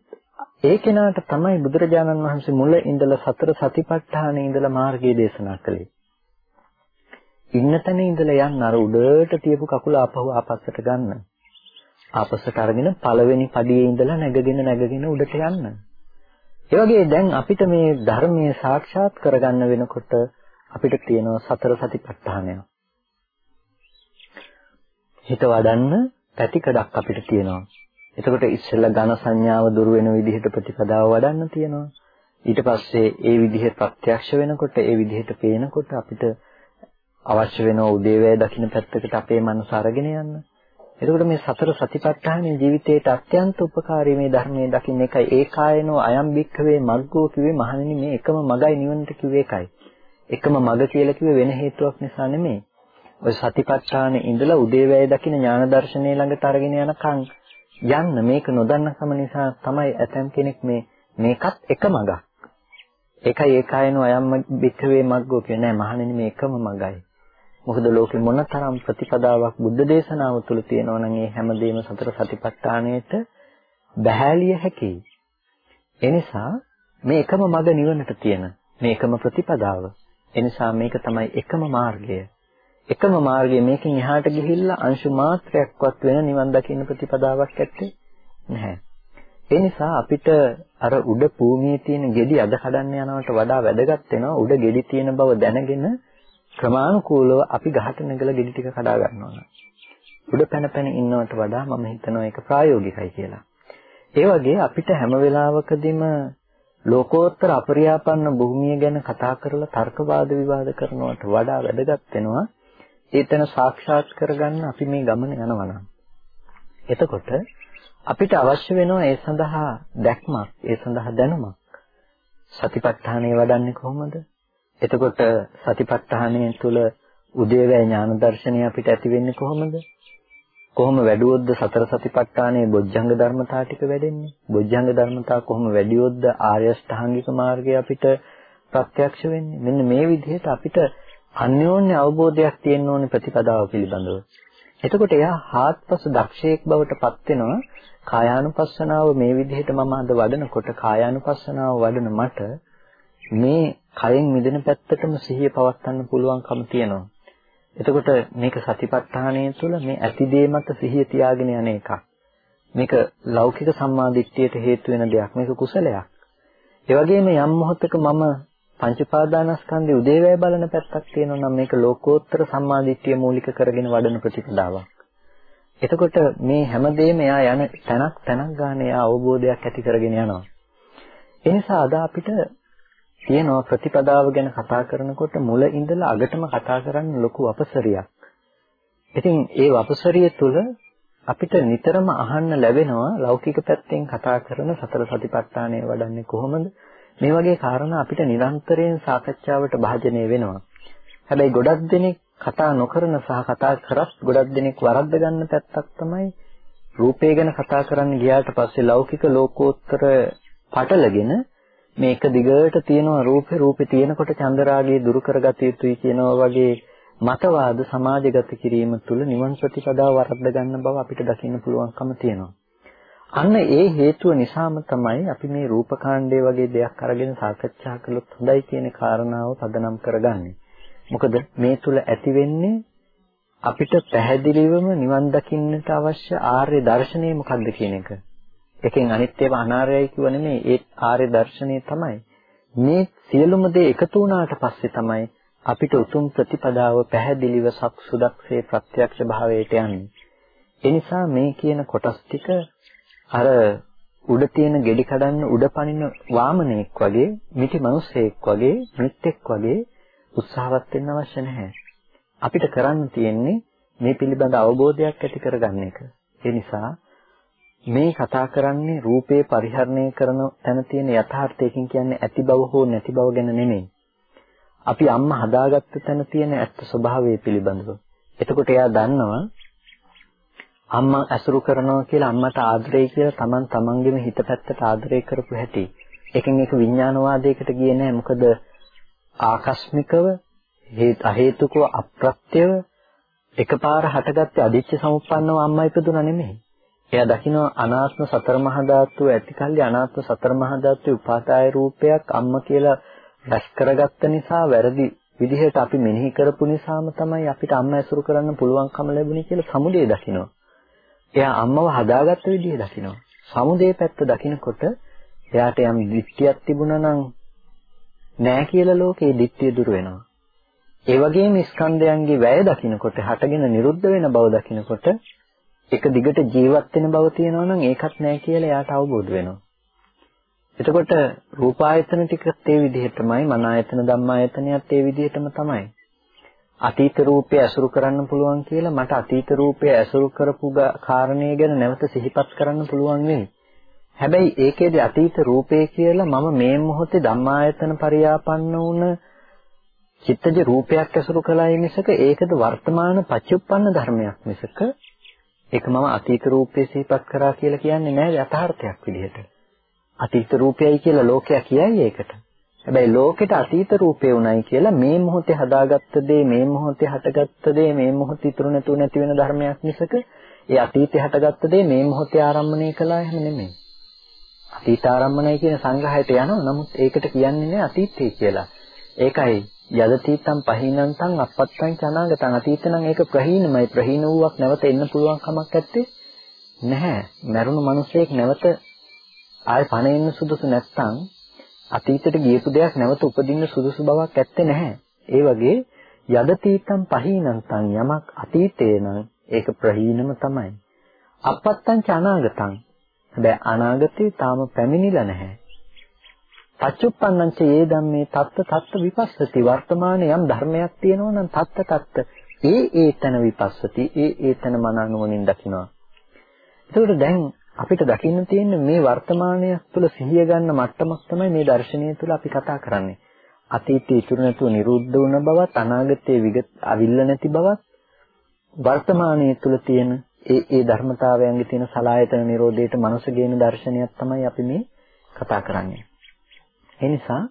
ඒ කෙනාට තමයි බුදුරජාණන් වහන්සේ මුල ඉඳලා සතර සතිපට්ඨානෙ ඉඳලා මාර්ගය දේශනා කළේ. ඉන්න තැන ඉඳලා යන්න අර උඩට තියපු කකුල ආපහු ආපස්සට ගන්න. ආපස්සට අරගෙන පළවෙනි පඩියේ ඉඳලා නැගගෙන නැගගෙන උඩට යන්න. ඒ වගේ දැන් අපිට මේ ධර්මයේ සාක්ෂාත් කරගන්න වෙනකොට අපිට තියෙනවා සතර සතිපට්ඨානය. හිත වඩන්න පැතිකඩක් අපිට තියෙනවා. එතකොට ඉස්සෙල්ලා ඝන සංඥාව දුර වෙන විදිහට ප්‍රතිපදාව වඩන්න තියෙනවා. ඊට පස්සේ ඒ විදිහ ප්‍රත්‍යක්ෂ වෙනකොට ඒ විදිහට පේනකොට අපිට අවශ්‍ය වෙන උදේවැය දකින්න පැත්තකට අපේ මනස අරගෙන යන්න. එතකොට මේ සතර සතිපට්ඨාන ජීවිතයට අත්‍යන්ත උපකාරී මේ ධර්මයේ දකින්න එකයි ඒකායනෝ අයම් බික්ඛවේ මග්ගෝ කිව්වේ මහණෙනි මේ එකම මගයි නිවනට කිව්වේ එකයි. එකම මග කියලා කිව්වේ වෙන හේතුවක් නිසා නෙමෙයි. ඔය සතිපට්ඨානේ ඉඳලා උදේවැය දකින්න ඥාන දර්ශනය ළඟට අරගෙන යනකම් යන්න මේක නොදන්නකම නිසා තමයි ඇතම් කෙනෙක් මේ මේකත් එක මගක්. ඒකයි ඒකායනෝ අයම්ම වික්‍රවේ මග්ගෝ කියන්නේ මහණෙනි මේ එකම මගයි. මොකද ලෝකෙ මොනතරම් ප්‍රතිපදාවක් බුද්ධ දේශනාව තුළ තියෙනවා නම් ඒ හැමදේම සතර සතිපට්ඨානයට බහැලිය හැකියි. එනිසා මේ එකම මඟ නිවනට තියෙන මේ එකම ප්‍රතිපදාව. එනිසා මේක තමයි එකම මාර්ගය. එකම මාර්ගය මේකෙන් එහාට ගිහිල්ලා අංශු මාත්‍රයක්වත් වෙන නිවන් දකින්න ප්‍රතිපදාවක් ඇත්තේ නැහැ. ඒ නිසා අපිට අර උඩ භූමියේ තියෙන ගෙඩි අද කඩන්න යනවට වඩා වැදගත් වෙනවා උඩ ගෙඩි තියෙන බව දැනගෙන ක්‍රමානුකූලව අපි ගහට නැගලා ගෙඩි ටික කඩා ගන්නවා. උඩ පැන පැන ඉන්නවට වඩා මම හිතනවා ඒක ප්‍රායෝගිකයි කියලා. ඒ වගේ අපිට හැම වෙලාවකදීම ලෝකෝත්තර අපරියාපන්න භූමිය ගැන කතා කරලා තර්ක වාද විවාද කරනවට වඩා වැදගත් වෙනවා ඒතන සාක්ෂාත් කරගන්න අපි මේ ගමන යනවා නම්. එතකොට අපිට අවශ්‍ය වෙනවා ඒ සඳහා දැක්මක්, ඒ සඳහා දැනුමක්. සතිපට්ඨානය වඩන්නේ කොහොමද? එතකොට සතිපට්ඨානය තුළ උදේවැය ඥාන දර්ශනය අපිට ඇති වෙන්නේ කොහොමද? කොහොම වැඩුවොත්ද සතර සතිපට්ඨානයේ බොජ්ජංග ධර්මතා ටික වැඩෙන්නේ? බොජ්ජංග ධර්මතා කොහොම වැඩිවොත්ද ආර්ය ශ්‍රාංගික මාර්ගය අපිට ප්‍රත්‍යක්ෂ වෙන්නේ? මෙන්න මේ විදිහට අපිට අන්‍යෝන්‍ය අවබෝධයක් තියෙන්න ඕනේ ප්‍රතිපදාව පිළිබඳව. එතකොට එයා හාත්පස දක්ෂයෙක් බවට පත් වෙනවා කායානුපස්සනාව මේ විදිහට මම අද වඩනකොට කායානුපස්සනාව වඩන මට මේ කයෙන් මිදෙන පැත්තටම සිහිය පවත්වන්න පුළුවන්කම තියෙනවා. එතකොට මේක සතිපට්ඨානය තුළ මේ ඇතිදේ මත සිහිය තියාගෙන යන එකක්. මේක ලෞකික සම්මාදිට්ඨියට හේතු වෙන දෙයක්. මේක කුසලයක්. ඒ වගේම යම් මොහොතක මම පංච පාදානස්කන්ධයේ උදේවැය බලන පැත්තක් තියෙනවා නම් මේක ලෝකෝත්තර සම්මාදිට්ඨිය මූලික කරගෙන වඩන ප්‍රතිපදාවක්. එතකොට මේ හැමදේම එයා යන තැනක් තැනක් ගන්න එයා අවබෝධයක් ඇති කරගෙන යනවා. ඒ නිසා අද අපිට තියෙනවා ප්‍රතිපදාව ගැන කතා කරනකොට මුල ඉඳලා අගටම කතා කරන්න ලොකු අපසරියක්. ඉතින් ඒ අපසරිය තුල අපිට නිතරම අහන්න ලැබෙනවා ලෞකික පැත්තෙන් කතා කරන සතර සතිපට්ඨානය වඩන්නේ කොහොමද? මේ වගේ කාරණා අපිට නිරන්තරයෙන් සාකච්ඡාවට භාජනය වෙනවා. හැබැයි ගොඩක් දෙනෙක් කතා නොකරන සහ කතා කරත් ගොඩක් දෙනෙක් වරද්ද ගන්න පැත්තක් තමයි රූපය ගැන කතා කරන්න ගියාට පස්සේ ලෞකික ලෝකෝත්තර පටලගෙන මේක දිගට තියෙනවා රූපේ රූපේ තියෙනකොට චන්දරාගය දුරු කරගත යුතුයි කියනවා වගේ මතවාද සමාජගත කිරීම තුළ නිවන් ප්‍රතිපදාව වරද්ද ගන්න බව අපිට දකින්න පුළුවන්කම තියෙනවා. අන්න ඒ හේතුව නිසාම තමයි අපි මේ රූපකාණ්ඩය වගේ දෙයක් අරගෙන සාකච්ඡා කළොත් හොඳයි කියන කාරණාව පදනම් කරගන්නේ. මොකද මේ තුල ඇති වෙන්නේ අපිට පැහැදිලිවම නිවන් දකින්නට අවශ්‍ය ආර්ය දර්ශනය මොකක්ද කියන එක. එකෙන් අනිත් ඒවා අනාර්යයි කිව්ව නෙමෙයි ඒ ආර්ය දර්ශනය තමයි. මේ සියලුම දේ එකතු වුණාට පස්සේ තමයි අපිට උතුම් ප්‍රතිපදාව පැහැදිලිව සක්සුදක්සේ ප්‍රත්‍යක්ෂ භාවයට යන්නේ. ඒ නිසා මේ කියන කොටස් ටික අර උඩ තියෙන ගෙඩි කඩන්න උඩ පනින වාමනයෙක් වගේ, මිටි මිනිසෙක් වගේ, මිත්‍යෙක් වගේ උත්සාහවත් වෙන්න අවශ්‍ය නැහැ. අපිට කරන්න තියෙන්නේ මේ පිළිබඳ අවබෝධයක් ඇති කරගන්න එක. ඒ නිසා මේ කතා කරන්නේ රූපේ පරිහරණය කරන තැන තියෙන යථාර්ථයකින් කියන්නේ ඇති බව හෝ නැති බව ගැන නෙමෙයි. අපි අම්මා හදාගත්ත තැන තියෙන ඇත්ත ස්වභාවය පිළිබඳව. එතකොට එයා දන්නවා අම්මා ඇසුරු කරනවා කියලා අම්මට ආදරේ කියලා Taman තමන්ගේම හිත පැත්තට ආදරේ කරපු හැටි. එකෙන් එක විඥානවාදයකට ගියේ නැහැ. මොකද ආකස්මිකව අහේතුකව අප්‍රත්‍යව එකපාර හටගත්තේ අදිච්ච සමුප්පන්නව අම්මා ඉපදුනා නෙමෙයි. එයා දකිනවා අනාත්ම සතර මහා ධාතු ඇති කල්ලි අනාත්ම සතර මහා ධාතුවේ උපාදාය රූපයක් අම්ම කියලා රැස් කරගත්ත නිසා වැරදි විදිහට අපි මෙනෙහි කරපු නිසාම තමයි අපිට අම්ම ඇසුරු කරන්න පුළුවන්කම ලැබුණේ කියලා සමුදේ දකිනවා. එයා අම්මව හදාගත්ත විදිහ දකිනවා. සමුදේ පැත්ත දකිනකොට එයාට යම් දිට්ඨියක් තිබුණා නම් නෑ කියලා ලෝකේ දිට්ඨිය දුර වෙනවා. ඒ වගේම ස්කන්ධයන්ගේ වැය දකිනකොට හටගෙන නිරුද්ධ වෙන බව දකිනකොට එක දිගට ජීවත් වෙන බව තියෙනවා නම් ඒකත් නෑ කියලා එයාට අවබෝධ වෙනවා. එතකොට රූපායතන ටිකත් ඒ විදිහටමයි මන ආයතන ධම්මායතනයත් ඒ විදිහටම තමයි. අතීත රූපය ඇසුරු කරන්න පුළුවන් කියලා මට අතීත රූපය ඇසුරු කරපු කාරණේ ගැන නැවත සිහිපත් කරන්න පුළුවන් වෙයි. හැබැයි ඒකේදී අතීත රූපේ කියලා මම මේ මොහොතේ ධම්මායතන පරියාපන්න වුණ චිත්තජ රූපයක් ඇසුරු කළයි මිසක ඒකද වර්තමාන පච්චුප්පන්න ධර්මයක් මිසක ඒක මම අතීත රූපේ සිහිපත් කරා කියලා කියන්නේ නෑ යථාර්ථයක් විදිහට. අතීත රූපයයි කියලා ලෝකයා කියයි ඒකට. හැබැයි ලෝකෙට අතීත රූපේ උණයි කියලා මේ මොහොතේ හදාගත්ත දේ මේ මොහොතේ හටගත්ත දේ මේ මොහොතේ ඉතුරු නැතුව නැති වෙන ධර්මයක් මිසක ඒ අතීතේ හටගත්ත දේ මේ මොහොතේ ආරම්භණය කළා එහෙම නෙමෙයි. අතීත ආරම්භණය කියන සංග්‍රහයට යනවා. නමුත් ඒකට කියන්නේ නෑ අතීතේ කියලා. ඒකයි යදතීතම් පහිනන්තං අපත්තං චනාගතං අතීත නම් ඒක ප්‍රහීනමයි ප්‍රහීන වූවක් නැවත එන්න පුළුවන් කමක් නැත්තේ නැහැ. මරුණු මිනිසෙක් නැවත ආය පණ එන්න සුදුසු නැත්තම් අතීතයට ගියපු දෙයක් නැවත උපදින්න සුදුසු බවක් ඇත්තේ නැහැ. ඒ වගේ යදතීතම් පහිනන්තං යමක් අතීතේ නම් ඒක ප්‍රහීනම තමයි. අපත්තං ච අනාගතං. හැබැයි අනාගතේ තාම පැමිණිලා නැහැ. පච්චුප්පන්නං ච ඒ ධම්මේ තත්ත තත්ත විපස්සති වර්තමානයේ යම් ධර්මයක් තියෙනවා නම් තත්ත තත්ත ඒ ඒතන විපස්සති ඒ ඒතන මනනුවණින් දකිනවා. එතකොට දැන් අපිට දකින්න තියෙන්නේ මේ වර්තමානය තුළ සිහිය ගන්න මට්ටමක් තමයි මේ දර්ශනීය තුළ අපි කතා කරන්නේ. අතීතයේ ඉතුරු නැතුව නිරුද්ධ වුණ බවත් අනාගතයේ අවිල්ල නැති බවත් වර්තමානයේ තුල තියෙන ඒ ඒ ධර්මතාවයන්ගේ තියෙන සලායතන නිරෝධයට මනස ගේන දර්ශනයක් තමයි අපි මේ කතා කරන්නේ. ඒ නිසා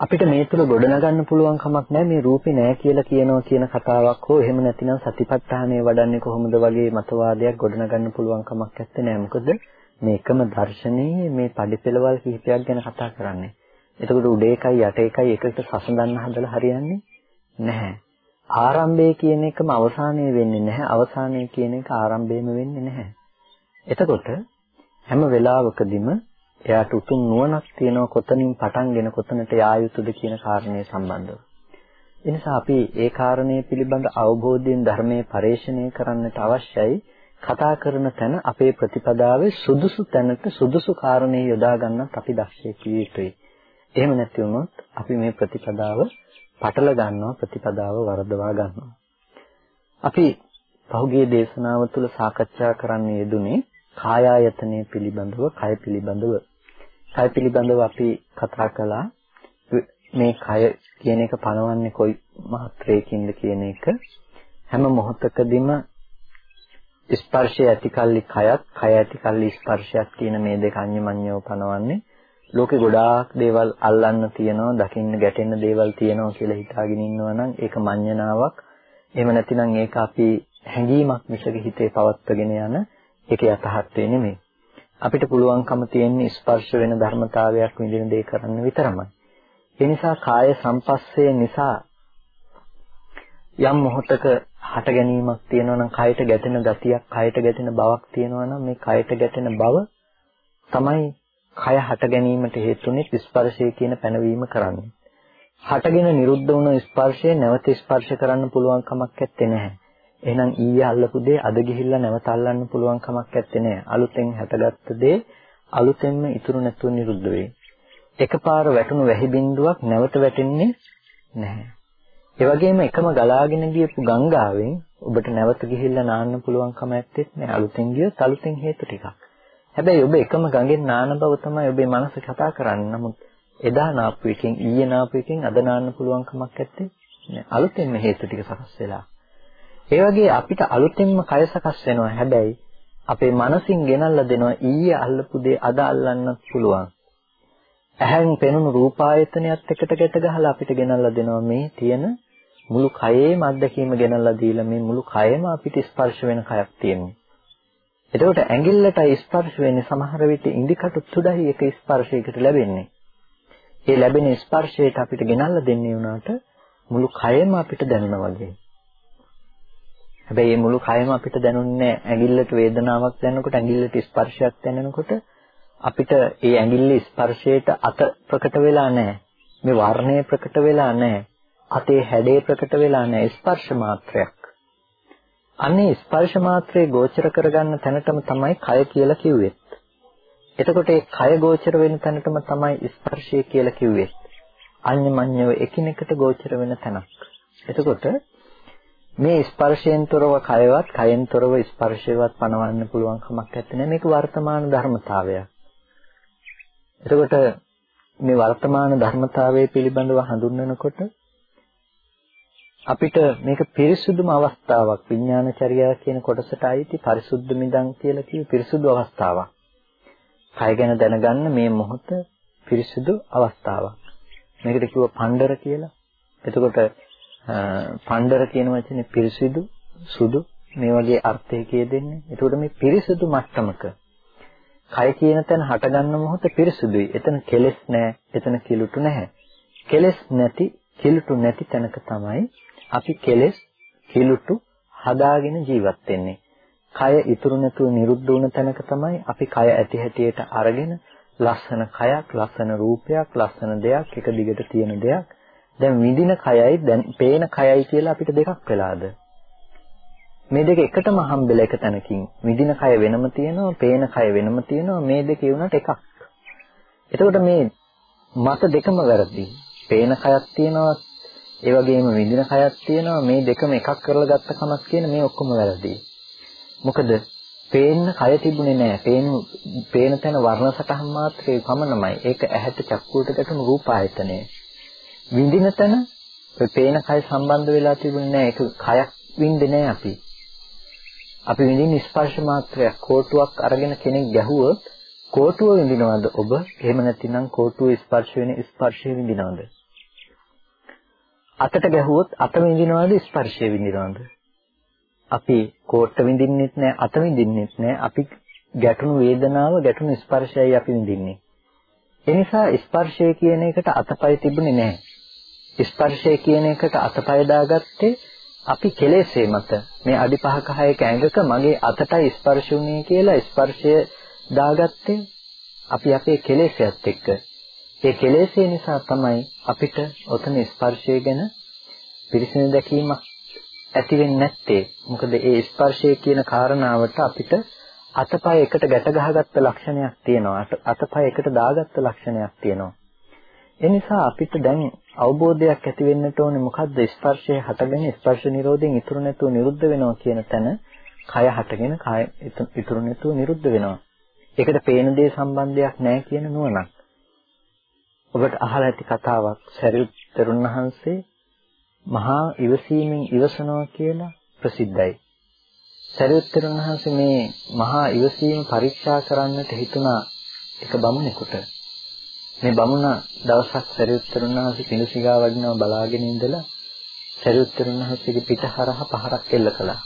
අපිට මේ තුල ගොඩනගන්න පුළුවන් කමක් නැහැ මේ රූපේ නැහැ කියලා කියනවා කියන කතාවක් හෝ එහෙම නැතිනම් සතිපට්ඨානය වඩන්නේ කොහොමද වගේ මතවාදයක් ගොඩනගන්න පුළුවන් කමක් නැත්තේ නෑ මොකද මේ එකම දර්ශනයේ මේ පඩිපෙළවල් කිහිපයක් ගැන කතා කරන්නේ. එතකොට උඩ එකයි යට එකයි එකට සසඳන්න හදලා හරියන්නේ නැහැ. ආරම්භය කියන එකම අවසානය වෙන්නේ නැහැ. අවසානය කියන එක ආරම්භයම වෙන්නේ නැහැ. එතකොට හැම වෙලාවකදීම එයාට උතුම් නුවණක් තියෙනවා කොතනින් පටන්ගෙන කොතනට යා යුතුද කියන කාරණේ සම්බන්ධව. ඒ නිසා අපි ඒ කාරණේ පිළිබඳ අවබෝධයෙන් ධර්මයේ පරිශ්‍රණය කරන්නට අවශ්‍යයි. කතා කරන තැන අපේ ප්‍රතිපදාවේ සුදුසු තැනට සුදුසු කාරණේ යොදා ගන්නත් අපි දක්ෂයෙක් විය යුතුයි. එහෙම නැති වුණොත් අපි මේ ප්‍රතිපදාව පටල ගන්නවා ප්‍රතිපදාව වරදවා ගන්නවා. අපි පහුගිය දේශනාව තුළ සාකච්ඡා කරන්න යෙදුනේ කායායතනය පිළිබඳව, කය පිළිබඳව. කය පිළිබඳව අපි කතා කළා මේ කය කියන එක පනවන්නේ කොයි මාත්‍රයකින්ද කියන එක හැම මොහොතකදීම ස්පර්ශය ඇතිකල්ලි කයත් කය ඇතිකල්ලි ස්පර්ශයක් කියන මේ දෙක අන්‍යමඤ්ඤව පනවන්නේ ලෝකේ ගොඩාක් දේවල් අල්ලන්න තියෙනවා, දකින්න ගැටෙන්න දේවල් තියෙනවා කියලා හිතාගෙන ඉන්නවා නම් ඒක මඤ්ඤණාවක්. එහෙම නැතිනම් ඒක අපි හැඟීමක් මිසක හිතේ පවත්වගෙන යන ඒක යථාර්ථය නෙමෙයි. අපිට පුළුවන්කම තියෙන ස්පර්ශ වෙන ධර්මතාවයක් විඳින දේ කරන්න විතරමයි. ඒ නිසා කාය සංපස්සේ නිසා යම් මොහොතක හට ගැනීමක් තියෙනවා නම් කයට ගැටෙන ගතියක්, කයට ගැටෙන බවක් තියෙනවා නම් මේ කයට ගැටෙන බව තමයි කය හට ගැනීමට හේතුනේ ස්පර්ශය කියන පැනවීම කරන්නේ. හටගෙන නිරුද්ධ වුණ ස්පර්ශය නැවත ස්පර්ශ කරන්න පුළුවන් කමක් නැත්තේ නැහැ. එහෙනම් ඊයේ අල්ලපු දේ අද ගිහිල්ලා නැවත අල්ලන්න පුළුවන් කමක් නැත්තේ නැහැ. අලුතෙන් හැටගත්ත දේ අලුතෙන්ම ඉතුරු නැතුව නිරුද්ධ වෙයි. එකපාර වැටුණු වැහි බින්දුවක් නැවත වැටෙන්නේ නැහැ. ඒ වගේම එකම ගලාගෙන ගියපු ගංගාවෙන් ඔබට නැවත ගිහිල්ලා නාන්න පුළුවන් කම නැත්තේ නැහැ. අලුතෙන් ගියොත් අලුතෙන් හේතු ටිකක්. හැබැයි ඔබ එකම ගඟෙන් නාන බව තමයි ඔබේ මනස කතා කරන්නේ. නමුත් එදා නාපු එකෙන් ඊයේ නාපු එකෙන් අද නාන්න පුළුවන් කමක් නැත්තේ. අලුතෙන්ම හේතු ටික සකස් වෙලා. ඒ වගේ අපිට අලුතෙන්ම කය සකස් වෙනවා. හැබැයි අපේ මනසින් ගෙනල්ලා දෙනවා ඊයේ අල්ලපු දේ අද අල්ලන්න පුළුවන්. ඇහෙන් පෙනුණු රූපායතනයත් එකට ගැට ගහලා අපිට ගෙනල්ලා දෙනවා මේ තියෙන මුළු කයේම අත්දැකීම ගෙනල්ලා දීලා මේ මුළු කයම අපිට ස්පර්ශ වෙන කයක් තියෙනවා. එතකොට ඇඟිල්ලට ස්පර්ශ වෙන්නේ සමහර විට ඉන්දිකටු තුඩයි එක ස්පර්ශයකට ලැබෙන්නේ. ඒ ලැබෙන ස්පර්ශයට අපිට ගෙනල්ලා දෙන්නේ වුණාට මුළු කයම අපිට දැනෙනවා වගේ. හැබැයි මේ මුළු කයම අපිට දැනුන්නේ ඇඟිල්ලට වේදනාවක් දැනෙනකොට ඇඟිල්ලට ස්පර්ශයක් දැනෙනකොට අපිට ඒ ඇඟිල්ල ස්පර්ශයට අත ප්‍රකට වෙලා නැහැ. මේ වර්ණය ප්‍රකට වෙලා නැහැ. අතේ හැඩය ප්‍රකට වෙලා නැහැ. ස්පර්ශ මාත්‍රයක්. අන්නේ ස්පර්ශ මාත්‍රේ ගෝචර කරගන්න තැනටම තමයි කය කියලා කිව්වේ. එතකොට ඒ කය ගෝචර වෙන තැනටම තමයි ස්පර්ශය කියලා කිව්වේ. අඤ්ඤමඤ්ඤව එකිනෙකට ගෝචර වෙන තැනක්. එතකොට මේ ස්පර්ශයෙන් තොරව කයවත්, කයෙන් තොරව ස්පර්ශයවත් පනවන්න පුළුවන් කමක් නැත්තේ. මේක වර්තමාන ධර්මතාවයක්. එතකොට මේ වර්තමාන ධර්මතාවය පිළිබඳව හඳුන්වනකොට අපිට මේක පිරිසුදුම අවස්ථාවක් විඥානචර්යාව කියන කොටසට අයිති පරිසුද්ධ මිදන් කියලා කිව්ව පිරිසුදු අවස්ථාවක්. කය ගැන දැනගන්න මේ මොහොත පිරිසුදු අවස්ථාවක්. මේකට කිව්ව පණ්ඩර කියලා. එතකොට පණ්ඩර කියන වචනේ පිරිසිදු, සුදු මේ වගේ අර්ථයකයේ දෙන්නේ. එතකොට මේ පිරිසිදු මට්ටමක කය කියන තැන හටගන්න මොහොත පිරිසුදුයි. එතන කෙලෙස් නැහැ. එතන කිලුටු නැහැ. කෙලෙස් නැති, කිලුටු නැති තැනක තමයි අපි කෙලෙස්, කිලුටු හදාගෙන ජීවත් වෙන්නේ. කය ඉතුරු නැතුව නිරුද්ධ වුණ තැනක තමයි අපි කය ඇති හැටියට අරගෙන ලස්සන කයක්, ලස්සන රූපයක්, ලස්සන දෙයක්, එක දිගට තියෙන දෙයක්. දැන් විඳින කයයි දැන් පේන කයයි කියලා අපිට දෙකක් වෙලාද? මේ දෙක එකටම හම්බෙලා එක තැනකින් විඳින කය වෙනම තියෙනවා, පේන කය වෙනම තියෙනවා, මේ දෙකේ උනට එකක්. එතකොට මේ මත දෙකම වැරදි. පේන කයක් තියෙනවා, ඒ වගේම විඳින කයක් තියෙනවා, මේ දෙකම එකක් කරලා ගත්ත කමක් කියන මේ ඔක්කොම වැරදි. මොකද පේන්න කය තිබුණේ නැහැ. පේන පේන තැන වර්ණ සටහන් මාත්‍රේ පමණමයි. ඒක ඇහැට චක්කුවට ගැටුණු රූප ආයතනය. විඳින තැන ඔය පේන කය සම්බන්ධ වෙලා තිබුණේ නැහැ. ඒක කයක් විඳින්නේ නැහැ අපි. අපි විඳින ස්පර්ශ මාත්‍රයක් කෝටුවක් අරගෙන කෙනෙක් ගැහුවොත් කෝටුව විඳිනවද ඔබ? එහෙම නැතිනම් කෝටුව ස්පර්ශ වෙන ස්පර්ශය විඳිනවද? අතට ගැහුවොත් අත විඳිනවද ස්පර්ශය විඳිනවද? අපි කෝට්ට විඳින්නෙත් නැහැ අත විඳින්නෙත් නැහැ අපි ගැටුණු වේදනාව ගැටුණු ස්පර්ශයයි අපි විඳින්නේ. ඒ නිසා ස්පර්ශය කියන එකට අතපය තිබුණේ නැහැ. ස්පර්ශය කියන එකට අතපය දාගත්තේ අපි කෙලෙසේ මත මේ අඩි 5ක 6ක ඇඟක මගේ අතටයි ස්පර්ශ වුණේ කියලා ස්පර්ශය දාගත්තේ අපි අපේ කෙලෙසයත් එක්ක. ඒ කෙලෙසේ නිසා තමයි අපිට ඔතන ස්පර්ශය ගැන පිරිසිදු දැකීමක් ඇති වෙන්නේ නැත්තේ. මොකද ඒ ස්පර්ශය කියන කාරණාවට අපිට අතපය එකට ගැට ගහගත්ත ලක්ෂණයක් තියෙනවා. අතපය එකට දාගත්ත ලක්ෂණයක් තියෙනවා. ඒ නිසා අපිට දැන් අවබෝධයක් ඇති වෙන්නට ඕනේ මොකද්ද ස්පර්ශය හටගෙන ස්පර්ශ නිරෝධයෙන් ඉතුරු නැතුව නිරුද්ධ වෙනවා කියන තැන කය හටගෙන කය ඉතුරු නැතුව නිරුද්ධ වෙනවා. ඒකට පේන දේ සම්බන්ධයක් නැහැ කියන නුවණක්. ඔබට අහලා ඇති කතාවක් සරියුත් තෙරුන් වහන්සේ මහා ඉවසීමෙන් ඉවසනවා කියලා ප්‍රසිද්ධයි. සරියුත් තෙරුන් වහන්සේ මේ මහා ඉවසීම පරීක්ෂා කරන්නට හිතුණා එක බමුණෙකුට. මේ බමුණ දවසක් සරියුත්තරුන් වහන්සේ පිඬුසිඟා වඩිනව බලාගෙන ඉඳලා සරියුත්තරුන් වහන්සේගේ පිට හරහා පහරක් එල්ල කළා.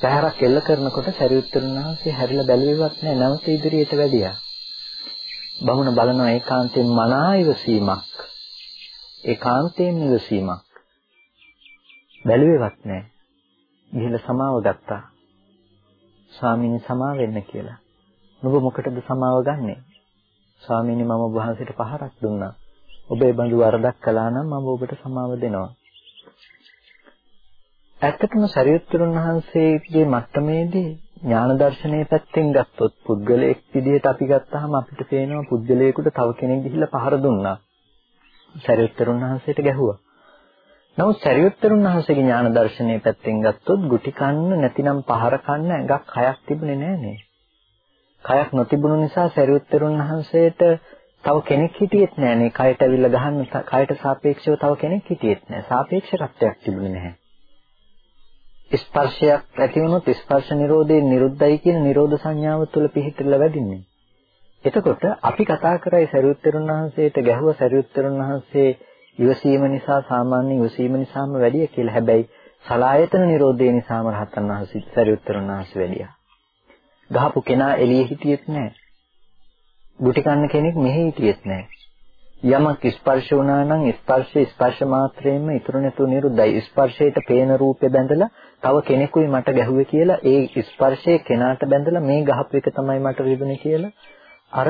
පහරක් එල්ල කරනකොට සරියුත්තරුන් වහන්සේ හැරිලා බැලුවේවත් නැහැ නැවත ඉදිරියට වැඩියා. බමුණ බලනවා ඒකාන්තයෙන් මනා ඉවසීමක්. ඒකාන්තයෙන් ඉවසීමක්. බැලුවේවත් නැහැ. ගිහිල්ලා සමාව ගත්තා. ස්වාමීනි සමාව වෙන්න කියලා. නුඹ මොකටද සමාව ගන්නෙ? ස්වාමීනි මම ඔබ වහන්සේට පහරක් දුන්නා. ඔබ ඒ බඳු වරදක් කළා නම් මම ඔබට සමාව දෙනවා. ඇත්තටම සරියුත්තරුන් වහන්සේගේ මට්ටමේදී ඥාන දර්ශනයේ පැත්තෙන් ගත්තොත් පුද්ගලයෙක් විදිහට අපි ගත්තාම අපිට පේනවා පුද්ගලයෙකුට තව කෙනෙක් ගිහිල්ලා පහර දුන්නා. සරියුත්තරුන් වහන්සේට ගැහුවා. නමුත් සරියුත්තරුන් වහන්සේගේ ඥාන දර්ශනයේ පැත්තෙන් ගත්තොත් ගුටි කන්න නැතිනම් පහර කන්න ඇඟක් හයක් තිබුණේ නෑනේ. කයක් නොතිබුණු නිසා සරියුත්තරුන් වහන්සේට තව කෙනෙක් හිටියෙත් නෑනේ. කයට අවිල්ල ගහන්න කයට සාපේක්ෂව තව කෙනෙක් හිටියෙත් නෑ. සාපේක්ෂකත්වයක් තිබුණේ නැහැ. ස්පර්ශයක් ඇති වුණොත් ස්පර්ශ නිරෝධේ නිරුද්ධයි කියන නිරෝධ සංඥාව තුළ පිහිටලා වැඩින්නේ. එතකොට අපි කතා කරයි සරියුත්තරුන් වහන්සේට ගැහුව සරියුත්තරුන් වහන්සේ ඉවසීම නිසා සාමාන්‍ය ඉවසීම නිසාම වැඩිය කියලා. හැබැයි සලායතන නිරෝධය නිසාම රහතන් වහන්සේ සරියුත්තරුන් වහන්සේ වැඩියා. ගහපු කෙනා එළියේ හිටියෙත් නැහැ. ගුටි කන්න කෙනෙක් මෙහි හිටියෙත් නැහැ. යමක් ස්පර්ශ වුණා නම් ස්පර්ශය ස්පර්ශ මාත්‍රයෙන්ම ඉතුරු නැතුව නිරුද්ධයි. ස්පර්ශයට පේන රූපේ බැඳලා තව කෙනෙකුයි මට ගැහුවේ කියලා ඒ ස්පර්ශයේ කෙනාට බැඳලා මේ ගහපු එක තමයි මට රිදුනේ කියලා අර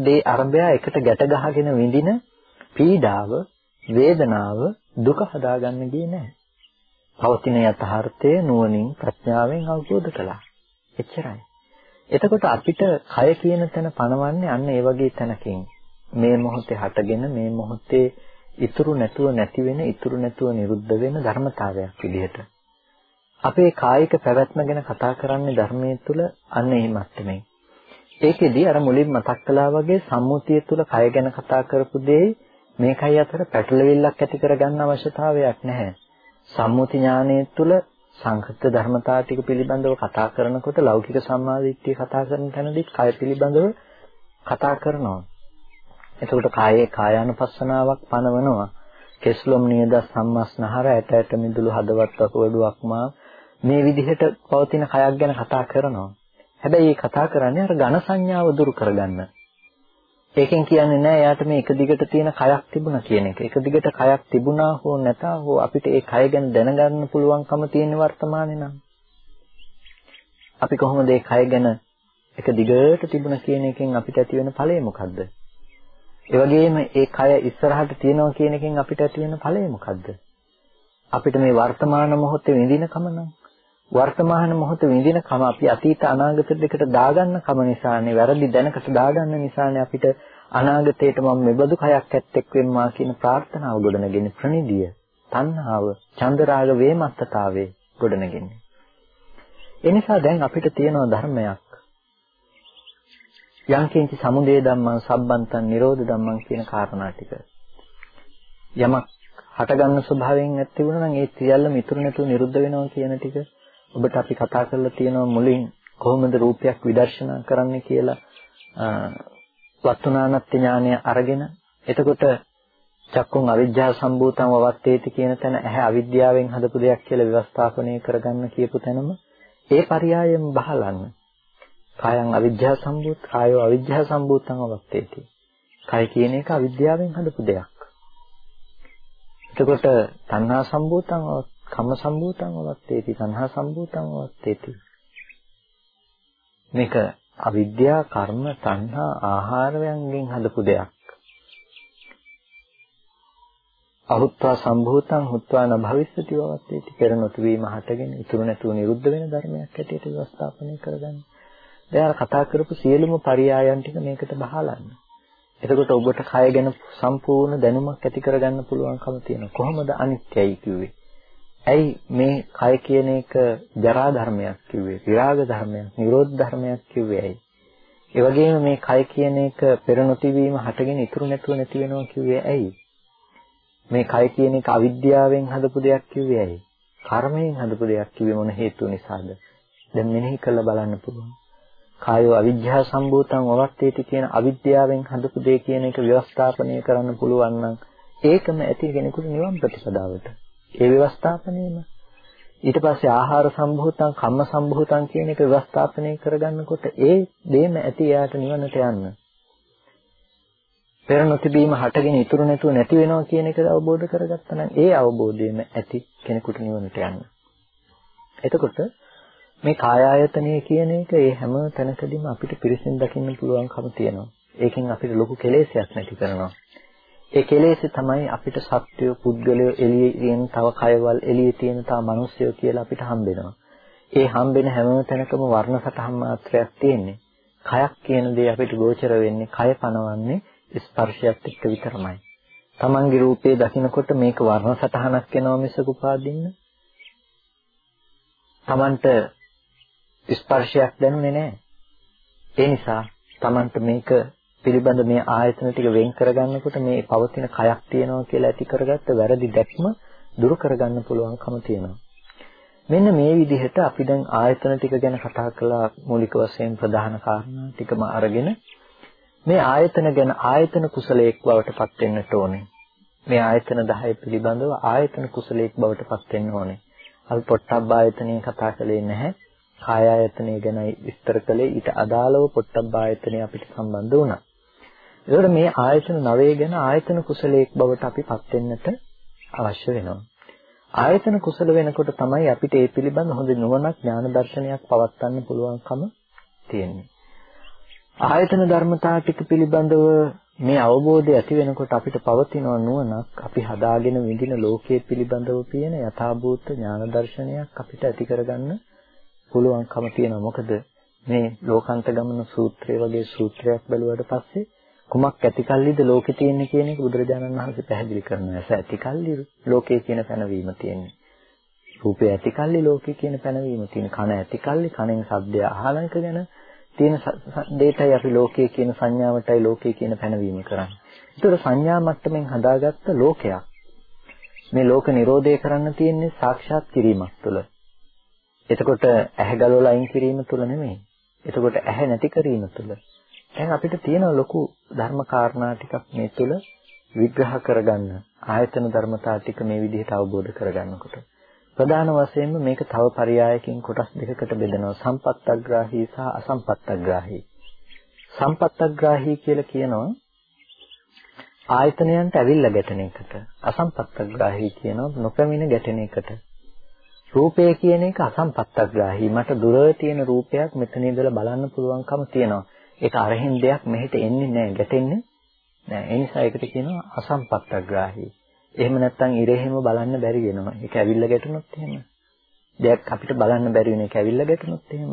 දේ අරබයා එකට ගැට ගහගෙන විඳින පීඩාව, වේදනාව, දුක හදාගන්න ගියේ නැහැ. පවතින යථාර්ථය නුවණින් ප්‍රඥාවෙන් අවබෝධ කළා. එච්චරයි. එතකොට අපිට කය කියන තැන පණවන්නේ අන්න ඒ වගේ තැනකින්. මේ මොහොතේ හටගෙන මේ මොහොතේ ඉතුරු නැතුව නැති වෙන ඉතුරු නැතුව නිරුද්ධ වෙන ධර්මතාවයක් විදිහට. අපේ කායික පැවැත්ම ගැන කතා කරන්නේ ධර්මයේ තුල අන්න ඒ මට්ටමේ. ඒකෙදි අර මුලින් මතක් කළා වගේ සම්මුතිය තුල කය ගැන කතා කරපු දේ මේකයි අතර පැටලෙවිල්ලක් ඇති කරගන්න අවශ්‍යතාවයක් නැහැ. සම්මුති ඥානයේ තුල සංකෘත ධර්මතා ටික පිළිබඳව කතා කරනකොට ලෞකික සම්මාදිට්ඨිය කතා කරන තැනදී කය පිළිබඳව කතා කරනවා. එතකොට කායේ කායානුපස්සනාවක් පනවනවා. කෙස්ලොම් නියද සම්මස්නහර ඇට ඇට මිදුළු හදවත් වකුගඩුවක්මා මේ විදිහට පවතින කයක් ගැන කතා කරනවා. හැබැයි මේ කතා කරන්නේ අර ඝන සංඥාව දුරු කරගන්න. ඒකෙන් කියන්නේ නෑ එයාට මේ එක දිගට තියෙන කයක් තිබුණා කියන එක. එක දිගට කයක් තිබුණා හෝ නැතා හෝ අපිට ඒ කය ගැන දැනගන්න පුළුවන්කම තියෙන වර්තමානේ නම්. අපි කොහොමද ඒ කය ගැන එක දිගට තිබුණා කියන එකෙන් අපිට ඇති වෙන ඵලය මොකද්ද? ඒ වගේම ඒ කය ඉස්සරහට තියෙනවා කියන එකෙන් අපිට ඇති වෙන ඵලය මොකද්ද? අපිට මේ වර්තමාන මොහොතේ විඳින කම නම් වර්තමාන මොහොත විඳින කම අපි අතීත අනාගත දෙකට දාගන්න කම නිසානේ වැරදි දැනකට දාගන්න නිසානේ අපිට අනාගතයට මම මෙබඳු කයක් ඇත්තෙක් වෙම්මා කියන ප්‍රාර්ථනාව ගොඩනගෙන ප්‍රනිදිය තණ්හාව චන්දරාග වේමත්තතාවේ ගොඩනගන්නේ. එනිසා දැන් අපිට තියෙන ධර්මයක්. යංකින්ච සමුදය ධම්මං සම්බන්තං නිරෝධ ධම්මං කියන කාරණා ටික. යමක් හටගන්න ස්වභාවයෙන් නැති වුණා නම් ඒ සියල්ලම ඉතුරු නැතුව නිරුද්ධ වෙනවා කියන ටික. ඔබට අපි කතා කරලා තියෙනවා මුලින් කොහොමද රූපයක් විදර්ශනා කරන්න කියලා වත්තුනානත් ඥානය අරගෙන එතකොට චක්කුන් අවිජ්ජා සම්භූතං වවත්තේති කියන තැන ඇහැ අවිද්‍යාවෙන් හදපු දෙයක් කියලා ව්‍යවස්ථාපනය කරගන්න කියපු තැනම ඒ පරයයම බහලන්න. කායං අවිජ්ජා සම්භූත කායෝ අවිජ්ජා සම්භූතං වවත්තේති. කය කියන එක අවිද්‍යාවෙන් හදපු දෙයක්. එතකොට තණ්හා සම්භූතං කම්ම සම්භූතං වත්තේති සංහා සම්භූතං වත්තේති මේක අවිද්‍යා කර්ම තණ්හා ආහාරයන්ගෙන් හදපු දෙයක් අහුත්වා සම්භූතං හුත්වා නභවිස්සති වත්තේති පෙර නොතිවීම හටගෙන ඉතුරු නැතුව නිරුද්ධ වෙන ධර්මයක් හැටියට ව්‍යවස්ථාපනය කරගන්න. දැන් කතා කරපු සියලුම පරයයන් ටික මේකට බහලන්න. එතකොට ඔබට කය ගැන සම්පූර්ණ දැනුමක් ඇති කරගන්න පුළුවන්කම තියෙනවා. කොහොමද අනිත්‍යයි කිව්වේ? ඇයි මේ කය කියන එක ජරා ධර්මයක් කිව්වේ? විරාග ධර්මයක්, නිරෝධ ධර්මයක් කිව්වේ ඇයි? ඒ වගේම මේ කය කියන එක පෙර නොතිවීම හටගෙන ඉතුරු නැතුව නැති වෙනවා කිව්වේ ඇයි? මේ කය කියන එක අවිද්‍යාවෙන් හදපු දෙයක් කිව්වේ ඇයි? කර්මයෙන් හදපු දෙයක් කිව්වේ මොන හේතුව නිසාද? දැන් මෙනෙහි කරලා බලන්න පුළුවන්. කායෝ අවිජ්ජා සම්භූතං වවත්තේති කියන අවිද්‍යාවෙන් හදපු දේ කියන එක ව්‍යවස්ථාපනය කරන්න පුළුවන් නම් ඒකම ඇති කෙනෙකුට නිවන් ප්‍රතිපදාවට. ඒ ව්‍යවස්ථාපනයම ඊට පස්සේ ආහාර සම්භූතං කම්ම සම්භූතං කියන එක ව්‍යවස්ථාපනය කරගන්නකොට ඒ දෙයම ඇති එයාට නිවනට යන්න. පෙර නොතිබීම හටගෙන ඉතුරු නැතුව නැති වෙනවා කියන එක අවබෝධ කරගත්තා නම් ඒ අවබෝධයම ඇති කෙනෙකුට නිවනට යන්න. එතකොට මේ කාය ආයතනය කියන එක ඒ හැම තැනකදීම අපිට පිරිසින් දකින්න පුළුවන්කම තියෙනවා. ඒකෙන් අපිට ලොකු කෙලෙසයක් නැති කරනවා. ඒ කෙලෙස් තමයි අපිට සත්‍ය පුද්ගලය එළියේ තියෙන තව කයවල් එළියේ තියෙන තව මිනිස්සුયો කියලා අපිට හම්බෙනවා. ඒ හම්බෙන හැම තැනකම වර්ණ සටහන් මාත්‍රයක් තියෙන්නේ. කයක් කියන දේ අපිට ගෝචර වෙන්නේ කය පනවන්නේ ස්පර්ශයත් එක්ක විතරමයි. Tamange රූපේ දකිනකොට මේක වර්ණ සටහනක් වෙනව මිසක උපාදින්න. Tamanට ස්පර්ශයක් දැනුනේ නැහැ. ඒ නිසා Tamanට මේක පිළිබඳ මේ ආයතන ටික වෙන් කරගන්නකොට මේ පවතින කයක් තියෙනවා කියලා ඇති කරගත්ත වැරදි දැක්ම දුරු කරගන්න පුළුවන්කම තියෙනවා. මෙන්න මේ විදිහට අපි දැන් ආයතන ටික ගැන කතා කළා මූලික වශයෙන් ප්‍රධාන කාරණා ටිකම අරගෙන මේ ආයතන ගැන ආයතන කුසලයක් බවට පත් වෙන්නට ඕනේ. මේ ආයතන 10 පිළිබඳව ආයතන කුසලයක් බවට පත් වෙන්න ඕනේ. අපි පොට්ටබ්බ ආයතනය කතා කළේ නැහැ. කාය ආයතනය ගැනයි විස්තර කළේ ඊට අදාළව පොට්ටබ්බ ආයතනය අපිට සම්බන්ධ වුණා. ඒකට මේ ආයතන 9 ගැන ආයතන කුසලයක් බවට අපි පත් වෙන්නට අවශ්‍ය වෙනවා. ආයතන කුසල වෙනකොට තමයි අපිට ඒ පිළිබඳ හොඳ නුවණක් ඥාන දර්ශනයක් පවත්වන්න පුළුවන්කම තියෙන්නේ. ආයතන ධර්මතා ටික පිළිබඳව මේ අවබෝධය ඇති වෙනකොට අපිට පවතින නුවණක් අපි හදාගෙන විඳින ලෝකයේ පිළිබඳව තියෙන යථාභූත ඥාන දර්ශනයක් අපිට ඇති කරගන්න පුළුවන්කම තියෙනවා. මොකද මේ ලෝකාන්ත ගමන සූත්‍රය වගේ සූත්‍රයක් බැලුවට පස්සේ කුමක් ඇතිකල්ලිද ලෝකේ තියෙන්නේ කියන එක බුදුරජාණන් වහන්සේ පැහැදිලි කරනවා. ඇස ඇතිකල්ලි ලෝකේ කියන පැනවීම තියෙන්නේ. රූපය ඇතිකල්ලි ලෝකේ කියන පැනවීම තියෙන. කන ඇතිකල්ලි කනෙන් ශබ්දය අහලක ගැන තියෙන දෙයටයි අපි ලෝකයේ කියන සංඥාවටයි ලෝකයේ කියන පැනවීම කරන්නේ. ඒතර සංඥා මට්ටමින් හදාගත්ත ලෝකයක්. මේ ලෝක නිරෝධය කරන්න තියෙන්නේ සාක්ෂාත් කිරීමක් තුළ. එතකොට ඇහැ ගලවලා අයින් කිරීම තුළ නෙමෙයි. එතකොට ඇහැ නැති කිරීම තුළ. දැන් අපිට තියෙන ලොකු ධර්ම කාරණා ටිකක් මේ තුල විග්‍රහ කරගන්න ආයතන ධර්මතා ටික මේ විදිහට අවබෝධ කරගන්නකොට. ප්‍රධාන වශයෙන්ම මේක තව පරයයකින් කොටස් දෙකකට බෙදෙනවා. සම්පත්තග්‍රාහී සහ අසම්පත්තග්‍රාහී. සම්පත්තග්‍රාහී කියලා කියනවා ආයතනයන්ට ඇවිල්ලා ගැටෙන එකට. අසම්පත්තග්‍රාහී කියනවා නොපැමිණ ගැටෙන එකට. රූපය කියන එක අසම්පත්තග්‍රාහී. මට දුර තියෙන රූපයක් මෙතන ඉඳලා බලන්න පුළුවන්කම තියෙනවා. ඒක අරහෙන් දෙයක් මෙහෙට එන්නේ නැහැ ගැටෙන්නේ නැහැ ඒ නිසා ඒකට කියනවා අසම්පත්තග්‍රාහී. එහෙම නැත්නම් ඉරෙහෙම බලන්න බැරි වෙනවා. ඒක ඇවිල්ලා ගැටුනොත් එහෙම. දෙයක් අපිට බලන්න බැරි වෙන එක ඇවිල්ලා ගැටුනොත් එහෙම.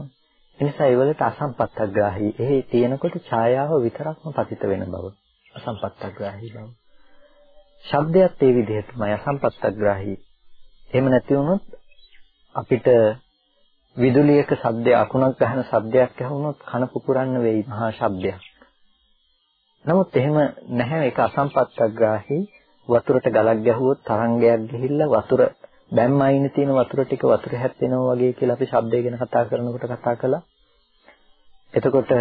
ඒ නිසා ඒවලට අසම්පත්තග්‍රාහී. එහි තියෙනකොට ඡායාව විතරක්ම පතිත වෙන බව. අසම්පත්තග්‍රාහී බව. ශබ්දයක් ඒ විදිහටමයි අසම්පත්තග්‍රාහී. එහෙම නැති වුණොත් අපිට විදුලියක ශබ්දය අකුණක් ගහන ශබ්දයක් ඇහුනොත් කන පුපුරන්න වෙයි මහා ශබ්දයක්. නමුත් එහෙම නැහැ ඒක අසම්පත්තග්‍රාහී වතුරට ගලක් ගැහුවොත් තරංගයක් ගිහිල්ලා වතුර බැම්ම අයින තියෙන වතුර ටික වතුර හැප්පෙනවා වගේ කියලා අපි ශබ්දය ගැන කතා කරනකොට කතා කළා. එතකොට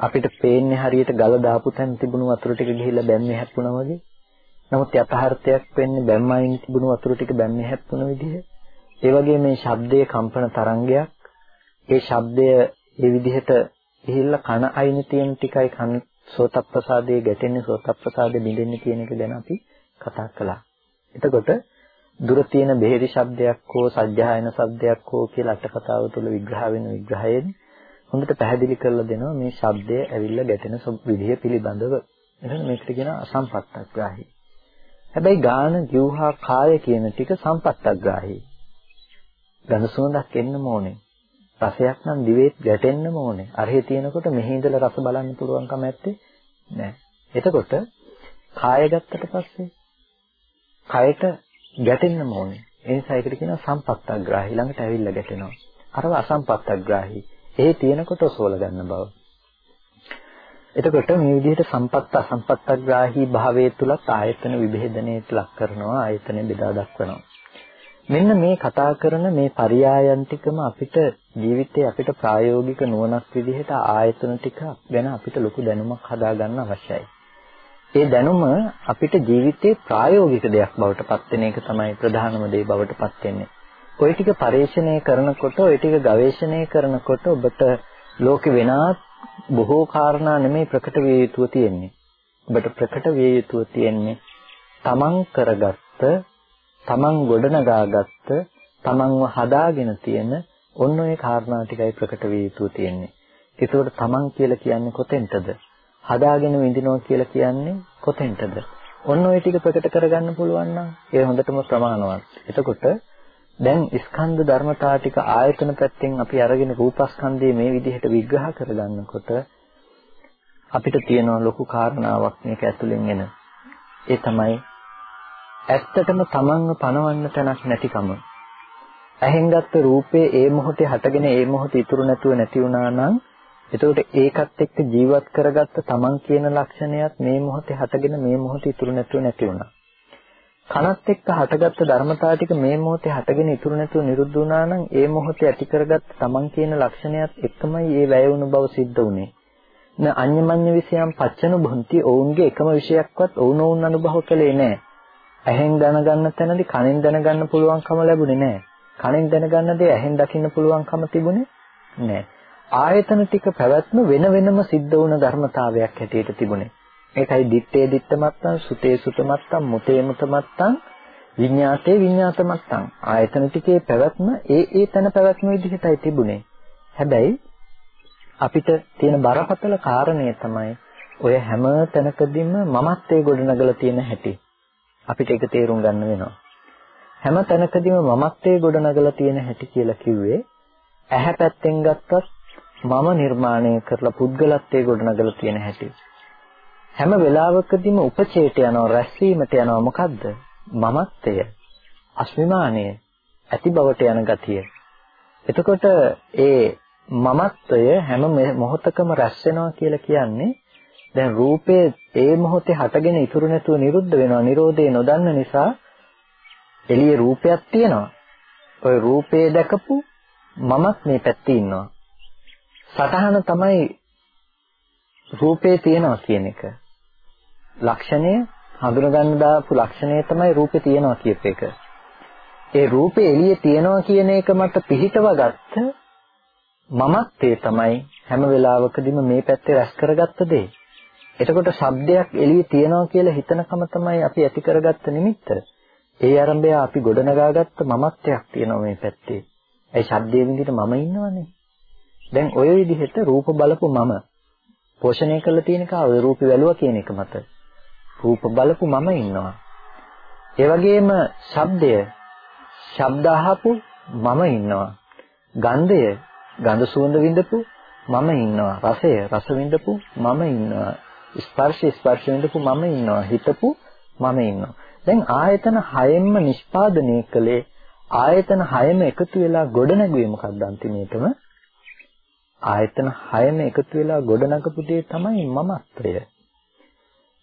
අපිට පේන්නේ හරියට ගල දාපු තැන තිබුණු වතුර ටික ගිහිල්ලා බැම්මේ හැප්පුණා වගේ. නමුත් යථාර්ථයක් වෙන්නේ බැම්ම අයින තිබුණු වතුර ටික බැම්මේ හැප්පුණ විදිහ. ඒ වගේ මේ ශබ්දයේ කම්පන තරංගයක් ඒ ශබ්දය ඒ විදිහට ගිහිල්ලා කන අයින තියෙන ටිකයි කන සෝතප්‍රසාදයේ ගැටෙන්නේ සෝතප්‍රසාදයේ බිඳෙන්නේ කියන එක ගැන අපි කතා කළා. එතකොට දුර තියෙන බෙහෙරි ශබ්දයක් හෝ සජ්ජායන ශබ්දයක් හෝ කියලා අටකතාව තුළ විග්‍රහ වෙන විග්‍රහයෙන් හොඳට පැහැදිලි කරලා දෙනවා මේ ශබ්දය ඇවිල්ලා ගැටෙන විදිහ පිළිබඳව. එහෙනම් මේකට කියන අසම්පත්තග්‍රාහී. හැබැයි ගාන, ජීවහා, කාය කියන ටික සම්පත්තග්‍රාහී. ගඳ සුවඳක් එන්න ඕනේ. රසයක් නම් දිවේ ගැටෙන්න ඕනේ. අරහේ තියෙනකොට මෙහි ඉඳලා රස බලන්න පුළුවන්කම නැත්තේ නෑ. එතකොට කාය ගත්තට පස්සේ කයට ගැටෙන්න ඕනේ. ඒ නිසා ඒකට කියනවා සම්පත්තග්‍රාහී ළඟට ඇවිල්ලා ගැටෙනවා. අරව අසම්පත්තග්‍රාහී. ඒ තියෙනකොට ඔසවල ගන්න බව. එතකොට මේ විදිහට සම්පත්ත අසම්පත්තග්‍රාහී භාවයේ තුලත් ආයතන විභේදනයට ලක් කරනවා ආයතන බෙදා දක්වනවා. මෙන්න මේ කතා කරන මේ පරයායන් ටිකම අපිට ජීවිතේ අපිට ප්‍රායෝගික නුවණක් විදිහට ආයතන ටික ගැන අපිට ලොකු දැනුමක් හදාගන්න අවශ්‍යයි. ඒ දැනුම අපිට ජීවිතේ ප්‍රායෝගික දෙයක් බවට පත් වෙන එක තමයි ප්‍රධානම දේ බවට පත් වෙන්නේ. ওই ටික පරීක්ෂණය කරනකොට ওই ටික ගවේෂණය කරනකොට ඔබට ලෝකෙ වෙනත් බොහෝ කාරණා නෙමෙයි ප්‍රකට විය යුතුව තියෙන්නේ. ඔබට ප්‍රකට විය යුතුව තියෙන්නේ තමන් කරගත්ත, තමන් ගොඩනගාගත්ත, තමන්ව හදාගෙන තියෙන ඔන්න ඔය කාරණා ටිකයි ප්‍රකට විය යුතුව තියෙන්නේ. ඒකෝට තමන් කියලා කියන්නේ කොතෙන්ටද? හදාගෙන විඳිනවා කියලා කියන්නේ කොතෙන්ටද? ඔන්න ඔය ටික ප්‍රකට කරගන්න පුළුවන් නම් ඒ හොඳටම ප්‍රමාණවත්. එතකොට දැන් ස්කන්ධ ධර්මතා ටික ආයතන පැත්තෙන් අපි අරගෙන රූපස්කන්ධයේ මේ විදිහට විග්‍රහ කරගන්නකොට අපිට තියෙන ලොකු කාරණාවක් මේක ඇතුලෙන් එන. ඒ තමයි ඇත්තටම තමන්ව පණවන්න තැනක් නැතිකම. ඇහෙන් ගත්ත රූපේ ඒ මොහොතේ හටගෙන ඒ මොහොතේ ඉතුරු නැතුව නැති වුණා නම් එතකොට ඒකත් එක්ක ජීවත් කරගත්ත තමන් කියන ලක්ෂණයත් මේ මොහොතේ හටගෙන මේ මොහොතේ ඉතුරු නැතුව නැති වුණා. කනත් එක්ක හටගත්ත ධර්මතාව ටික මේ මොහොතේ හටගෙන ඉතුරු නැතුව නිරුද්ධ වුණා නම් ඒ මොහොතේ ඇති කරගත්ත තමන් කියන ලක්ෂණයත් එක්කමයි ඒ වැය වුණු බව සිද්ධ වුනේ. න අඤ්ඤමඤ්ඤ විෂයම් පච්චන බොන්ති ඔවුන්ගේ එකම විෂයක්වත් ඔවුන් ඔවුන් අනුභව කළේ නැහැ. ඇහෙන් දැනගන්න තැනදී කනෙන් දැනගන්න පුළුවන්කම ලැබුණේ නැහැ. කනෙන් දැනගන්න දේ ඇහෙන් දකින්න පුළුවන්කම තිබුණේ නැහැ. ආයතන ටික පැවැත්ම වෙන වෙනම සිද්ධ වුණ ධර්මතාවයක් හැටියට තිබුණේ. ඒකයි දිත්තේ දිත්ත මත්තං සුතේ සුත මත්තං මුතේ මුත මත්තං විඤ්ඤාතේ විඤ්ඤාත මත්තං ආයතන ටිකේ පැවැත්ම ඒ ඒ තැන පැවැත්ම විදිහටයි තිබුණේ. හැබැයි අපිට තියෙන බරපතල කාරණය තමයි ඔය හැම තැනකදීම මමත්වයේ ගොඩනගලා තියෙන හැටි. අපිට ඒක තේරුම් ගන්න වෙනවා. හැම තැනකදීම මමත්වයේ ගොඩනගලා තියෙන හැටි කියලා කිව්වේ ඇහැ පැත්තෙන් ගත්තත් මම නිර්මාණය කරලා පුද්ගලත්වයේ ගොඩනගලා තියෙන හැටි. හැම වෙලාවකදීම උපචේට යනවා රැස්වීමට යනවා මොකද්ද? මමත්වය, අස්මිමානය, ඇති බවට යන ගතිය. එතකොට ඒ මමත්වය හැම මොහොතකම රැස් වෙනවා කියලා කියන්නේ දැන් රූපේ ඒ මොහොතේ හටගෙන ඉතුරු නැතුව නිරුද්ධ වෙනවා. Nirodhe නොදන්න නිසා එළියේ රූපයක් තියෙනවා. ওই රූපේ දැකපු මමත් මේ පැත්තේ ඉන්නවා. සටහන තමයි රූපේ තියෙනවා කියන එක. ලක්ෂණය හඳුනගන්න දාපු ලක්ෂණය තමයි රූපේ තියෙනවා කියප එක. ඒ රූපේ එළියේ තියෙනවා කියන එක මත පිහිටව ගත්ත මමත්වයේ තමයි හැම වෙලාවකදීම මේ පැත්තේ රැස් කරගත්ත දේ. එතකොට ශබ්දයක් එළියේ තියනවා කියලා හිතනකම තමයි අපි ඇති කරගත්ත නිමිත්ත. ඒ ආරම්භය අපි ගොඩනගාගත්ත මමත්වයක් තියෙනවා මේ පැත්තේ. ඒ ශබ්දයේ විදිහට මම ඉන්නවනේ. දැන් ওই විදිහට රූප බලපු මම පෝෂණය කරලා තියෙන කාව රූපي වැළුවා කියන එක මත. රූප බලපු මම ඉන්නවා. ඒ වගේම ශබ්දය ශබ්ද අහපු මම ඉන්නවා. ගන්ධය ගඳ සුවඳ විඳපු මම ඉන්නවා. රසය රස විඳපු මම ඉන්නවා. ස්පර්ශය ස්පර්ශ විඳපු මම ඉන්නවා. හිතපු මම ඉන්නවා. දැන් ආයතන හයෙන්ම නිෂ්පාදනය කළේ ආයතන හයම එකතු වෙලා ගොඩනැගුවේ මොකක්ද අන්තිමේටම ආයතන හයම එකතු වෙලා ගොඩනගපු දේ තමයි මමත්වය.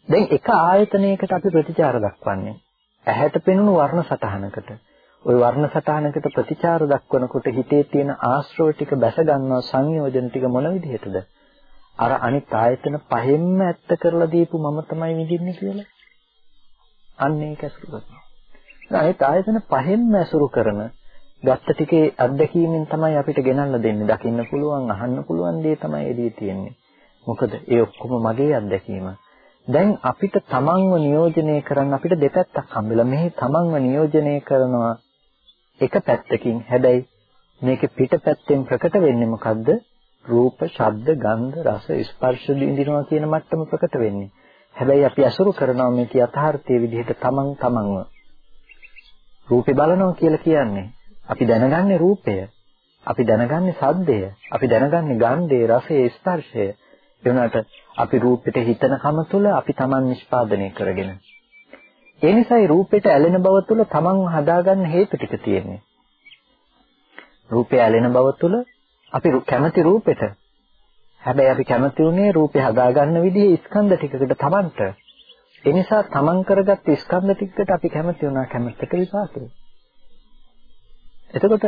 දැන් එක ආයතනයකට අපි ප්‍රතිචාර දක්වන්නේ ඇහැට පෙනුණු වර්ණ සටහනකට. ওই වර්ණ සටහනකට ප්‍රතිචාර දක්වනකොට හිතේ තියෙන ආශ්‍රව ටික බැස ගන්නවා සංයෝජන ටික මොන විදිහටද? අර අනිත් ආයතන පහෙන්ම ඇත්ත කරලා දීපු මම තමයි විඳින්නේ කියලා. අන්න ඒක ඇසුරු කරනවා. අනිත් ආයතන පහෙන්ම ඇසුරු කරන ගත්ත ටිකේ අත්දැකීමෙන් තමයි අපිට ගෙනල්ලා දෙන්නේ. දකින්න පුළුවන්, අහන්න පුළුවන් දේ තමයි එදී තියෙන්නේ. මොකද ඒ ඔක්කොම මගේ අත්දැකීම. දැන් අපිට තමන්ව නියෝජනය කරන්න අපිට දෙපැත්තක් හම්බෙලා මෙහි තමන්ව නියෝජනය කරනවා එක පැත්තකින් හැබැයි මේකේ පිටපැත්තෙන් ප්‍රකට වෙන්නේ මොකද්ද රූප ශබ්ද ගන්ධ රස ස්පර්ශ දිනනවා කියන මට්ටම ප්‍රකට වෙන්නේ. හැබැයි අපි අසුරු කරනවා මේක යථාර්ථයේ විදිහට තමන් තමන්ව. රූපේ බලනවා කියලා කියන්නේ අපි දැනගන්නේ රූපය අපි දැනගන්නේ සද්දය අපි දැනගන්නේ ගන්ධය රසය ස්පර්ශය. එවනට අපි රූපෙට හිතන කම තුළ අපි Taman නිෂ්පාදනය කරගෙන. ඒ නිසායි රූපෙට ඇලෙන බව තුළ Taman හදාගන්න හේතු ටික තියෙන්නේ. රූපය ඇලෙන බව තුළ අපි කැමති රූපෙට. හැබැයි අපි කැමති උනේ රූපය හදාගන්න විදිහේ ස්කන්ධ ටිකකට Tamanට ඒ නිසා Taman කරගත්ත ස්කන්ධ ටිකකට අපි කැමති වුණා කැමැත්තට විපාකේ එතකොට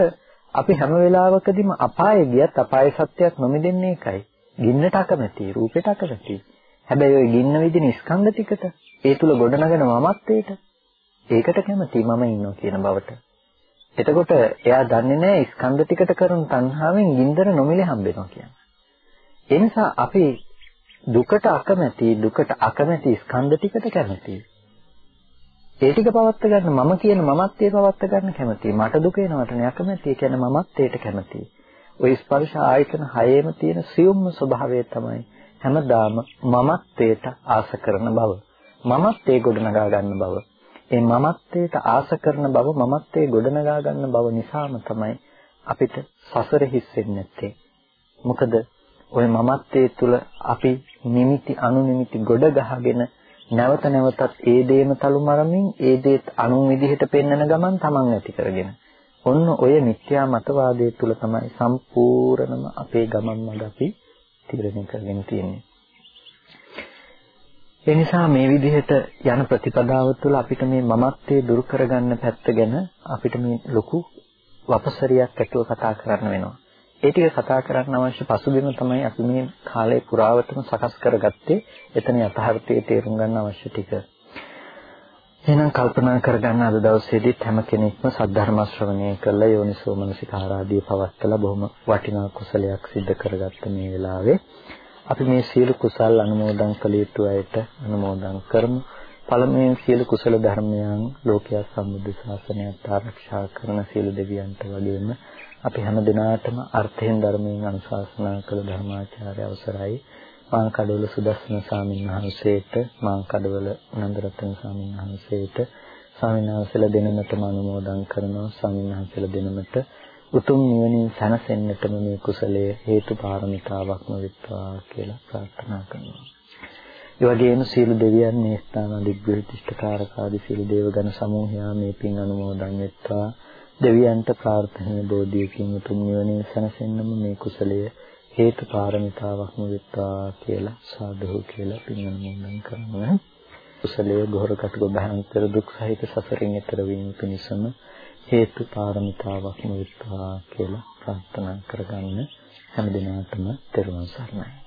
අපි හැම වෙලාවකදීම අපායේ ගියත් අපායේ සත්‍යයක් නොමිදෙන්නේ ඒකයි. ගින්නට අකමැති, රූපෙට අකමැති. හැබැයි ওই ගින්න විදින ස්කන්ධ ටිකට ඒ තුල ගොඩනගෙන මමත්වයට ඒකට කැමති මම ඉන්නවා කියන බවට. එතකොට එයා දන්නේ නැහැ ස්කන්ධ ටිකට කරන තණ්හාවෙන් ගින්දර නොමිලේ හම්බෙනවා කියන්නේ. ඒ නිසා අපි දුකට අකමැති දුකට අකමැති ස්කන්ධ ටිකට කැමති. ඒ ටික පවත් ගන්න මම කියන මමත්වයේ පවත් ගන්න කැමති. මට දුක එනවට නෑ අකමැති. ඒ කියන්නේ මමත්වයට කැමති. ওই ස්පර්ශ ආයතන හයේම තියෙන සියුම්ම ස්වභාවය තමයි හැමදාම මමත්වයට ආස කරන බව. මමත්වයේ ගොඩනගා ගන්න බව. ඒ මමත්වයට ආස කරන බව මමත්වයේ ගොඩනගා ගන්න බව නිසාම තමයි අපිට සසර හිස් වෙන්නේ නැත්තේ. මොකද ওই මමත්වයේ තුල අපි නිමිති අනුනිමිති ගොඩ ගහගෙන නැවත නැවතත් ඒ දේම තලු මරමින් ඒ දේත් අනුන් විදිහට පෙන්වන ගමන් තමන් ඇති කරගෙන ඔන්න ඔය මිත්‍යා මතවාදයේ තුල තමයි සම්පූර්ණම අපේ ගමන් මඟ අපි තීරණය කරගෙන තියෙන්නේ. ඒ නිසා මේ විදිහට යන ප්‍රතිපදාව තුළ අපිට මේ මමත්වයේ දුරු කරගන්න පැත්ත ගැන අපිට මේ ලොකු වපසරියක් ඇතුව කතා කරන්න වෙනවා. ඒ ටික කතා කරන්න අවශ්‍ය පසුබිම තමයි අපි මේ කාලේ පුරාවටම සකස් කරගත්තේ. එතන යථාර්ථයේ තේරුම් ගන්න අවශ්‍ය ටික. එහෙනම් කල්පනා කරගන්න අද දවසේදීත් හැම කෙනෙක්ම සද්ධර්ම ශ්‍රවණය කරලා යෝනිසෝ මනසිකාරාදී පවත්තලා බොහොම වටිනා කුසලයක් සිද්ධ කරගත්ත මේ වෙලාවේ අපි මේ සියලු කුසල් අනුමෝදන් කළ යුතු අයට අනුමෝදන් කරමු. පළමුවෙන් සියලු කුසල ධර්මයන් ලෝකයා සම්බුද්ධ ශාසනයත් ආරක්ෂා කරන සියලු දෙවියන්ට වගේම අපි හැම දිනාටම අර්ථයෙන් ධර්මයෙන් අනුශාසනා කළ ධර්මාචාර්ය අවසරයි මාං කඩවල සුදස්සන ස්වාමීන් වහන්සේට මාං කඩවල නන්දරත්න ස්වාමීන් වහන්සේට ස්වාමීන් වහන්සේලා දෙනමතම අනුමෝදන් කරනවා ස්වාමීන් වහන්සේලා දෙනමත උතුම් නිවනින් සැනසෙන්නටම මේ කුසලයේ හේතු පාරමිතාවක්ම වෙත්වා කියලා ප්‍රාර්ථනා කරනවා. ඒ වගේම සීල දෙවියන් මේ ස්ථාන දිග්විතිෂ්ඨකාරකාදී සීල දේවගණ සමූහයා මේ පින් අනුමෝදන් වෙත්වා දෙවියන්ට ප්‍රාර්ථනීය බෝධියකින් උතුම් නිවනින් සැනසෙන්නම මේ කුසලයේ හේතු පාරමිතාවක්ම වෙත්වා කියලා සාදු කියලා පින් අනුමෝදන් කරනවා. කුසලයේ ගොහර කටක භයංකර දුක් සහිත සසරින් එතර වීම පිණිසම හේතු පාරමිතාවක්ම වෙත්වා කියලා ප්‍රාර්ථනා කරගන්න හැම දිනකටම තෙරුවන් සරණයි.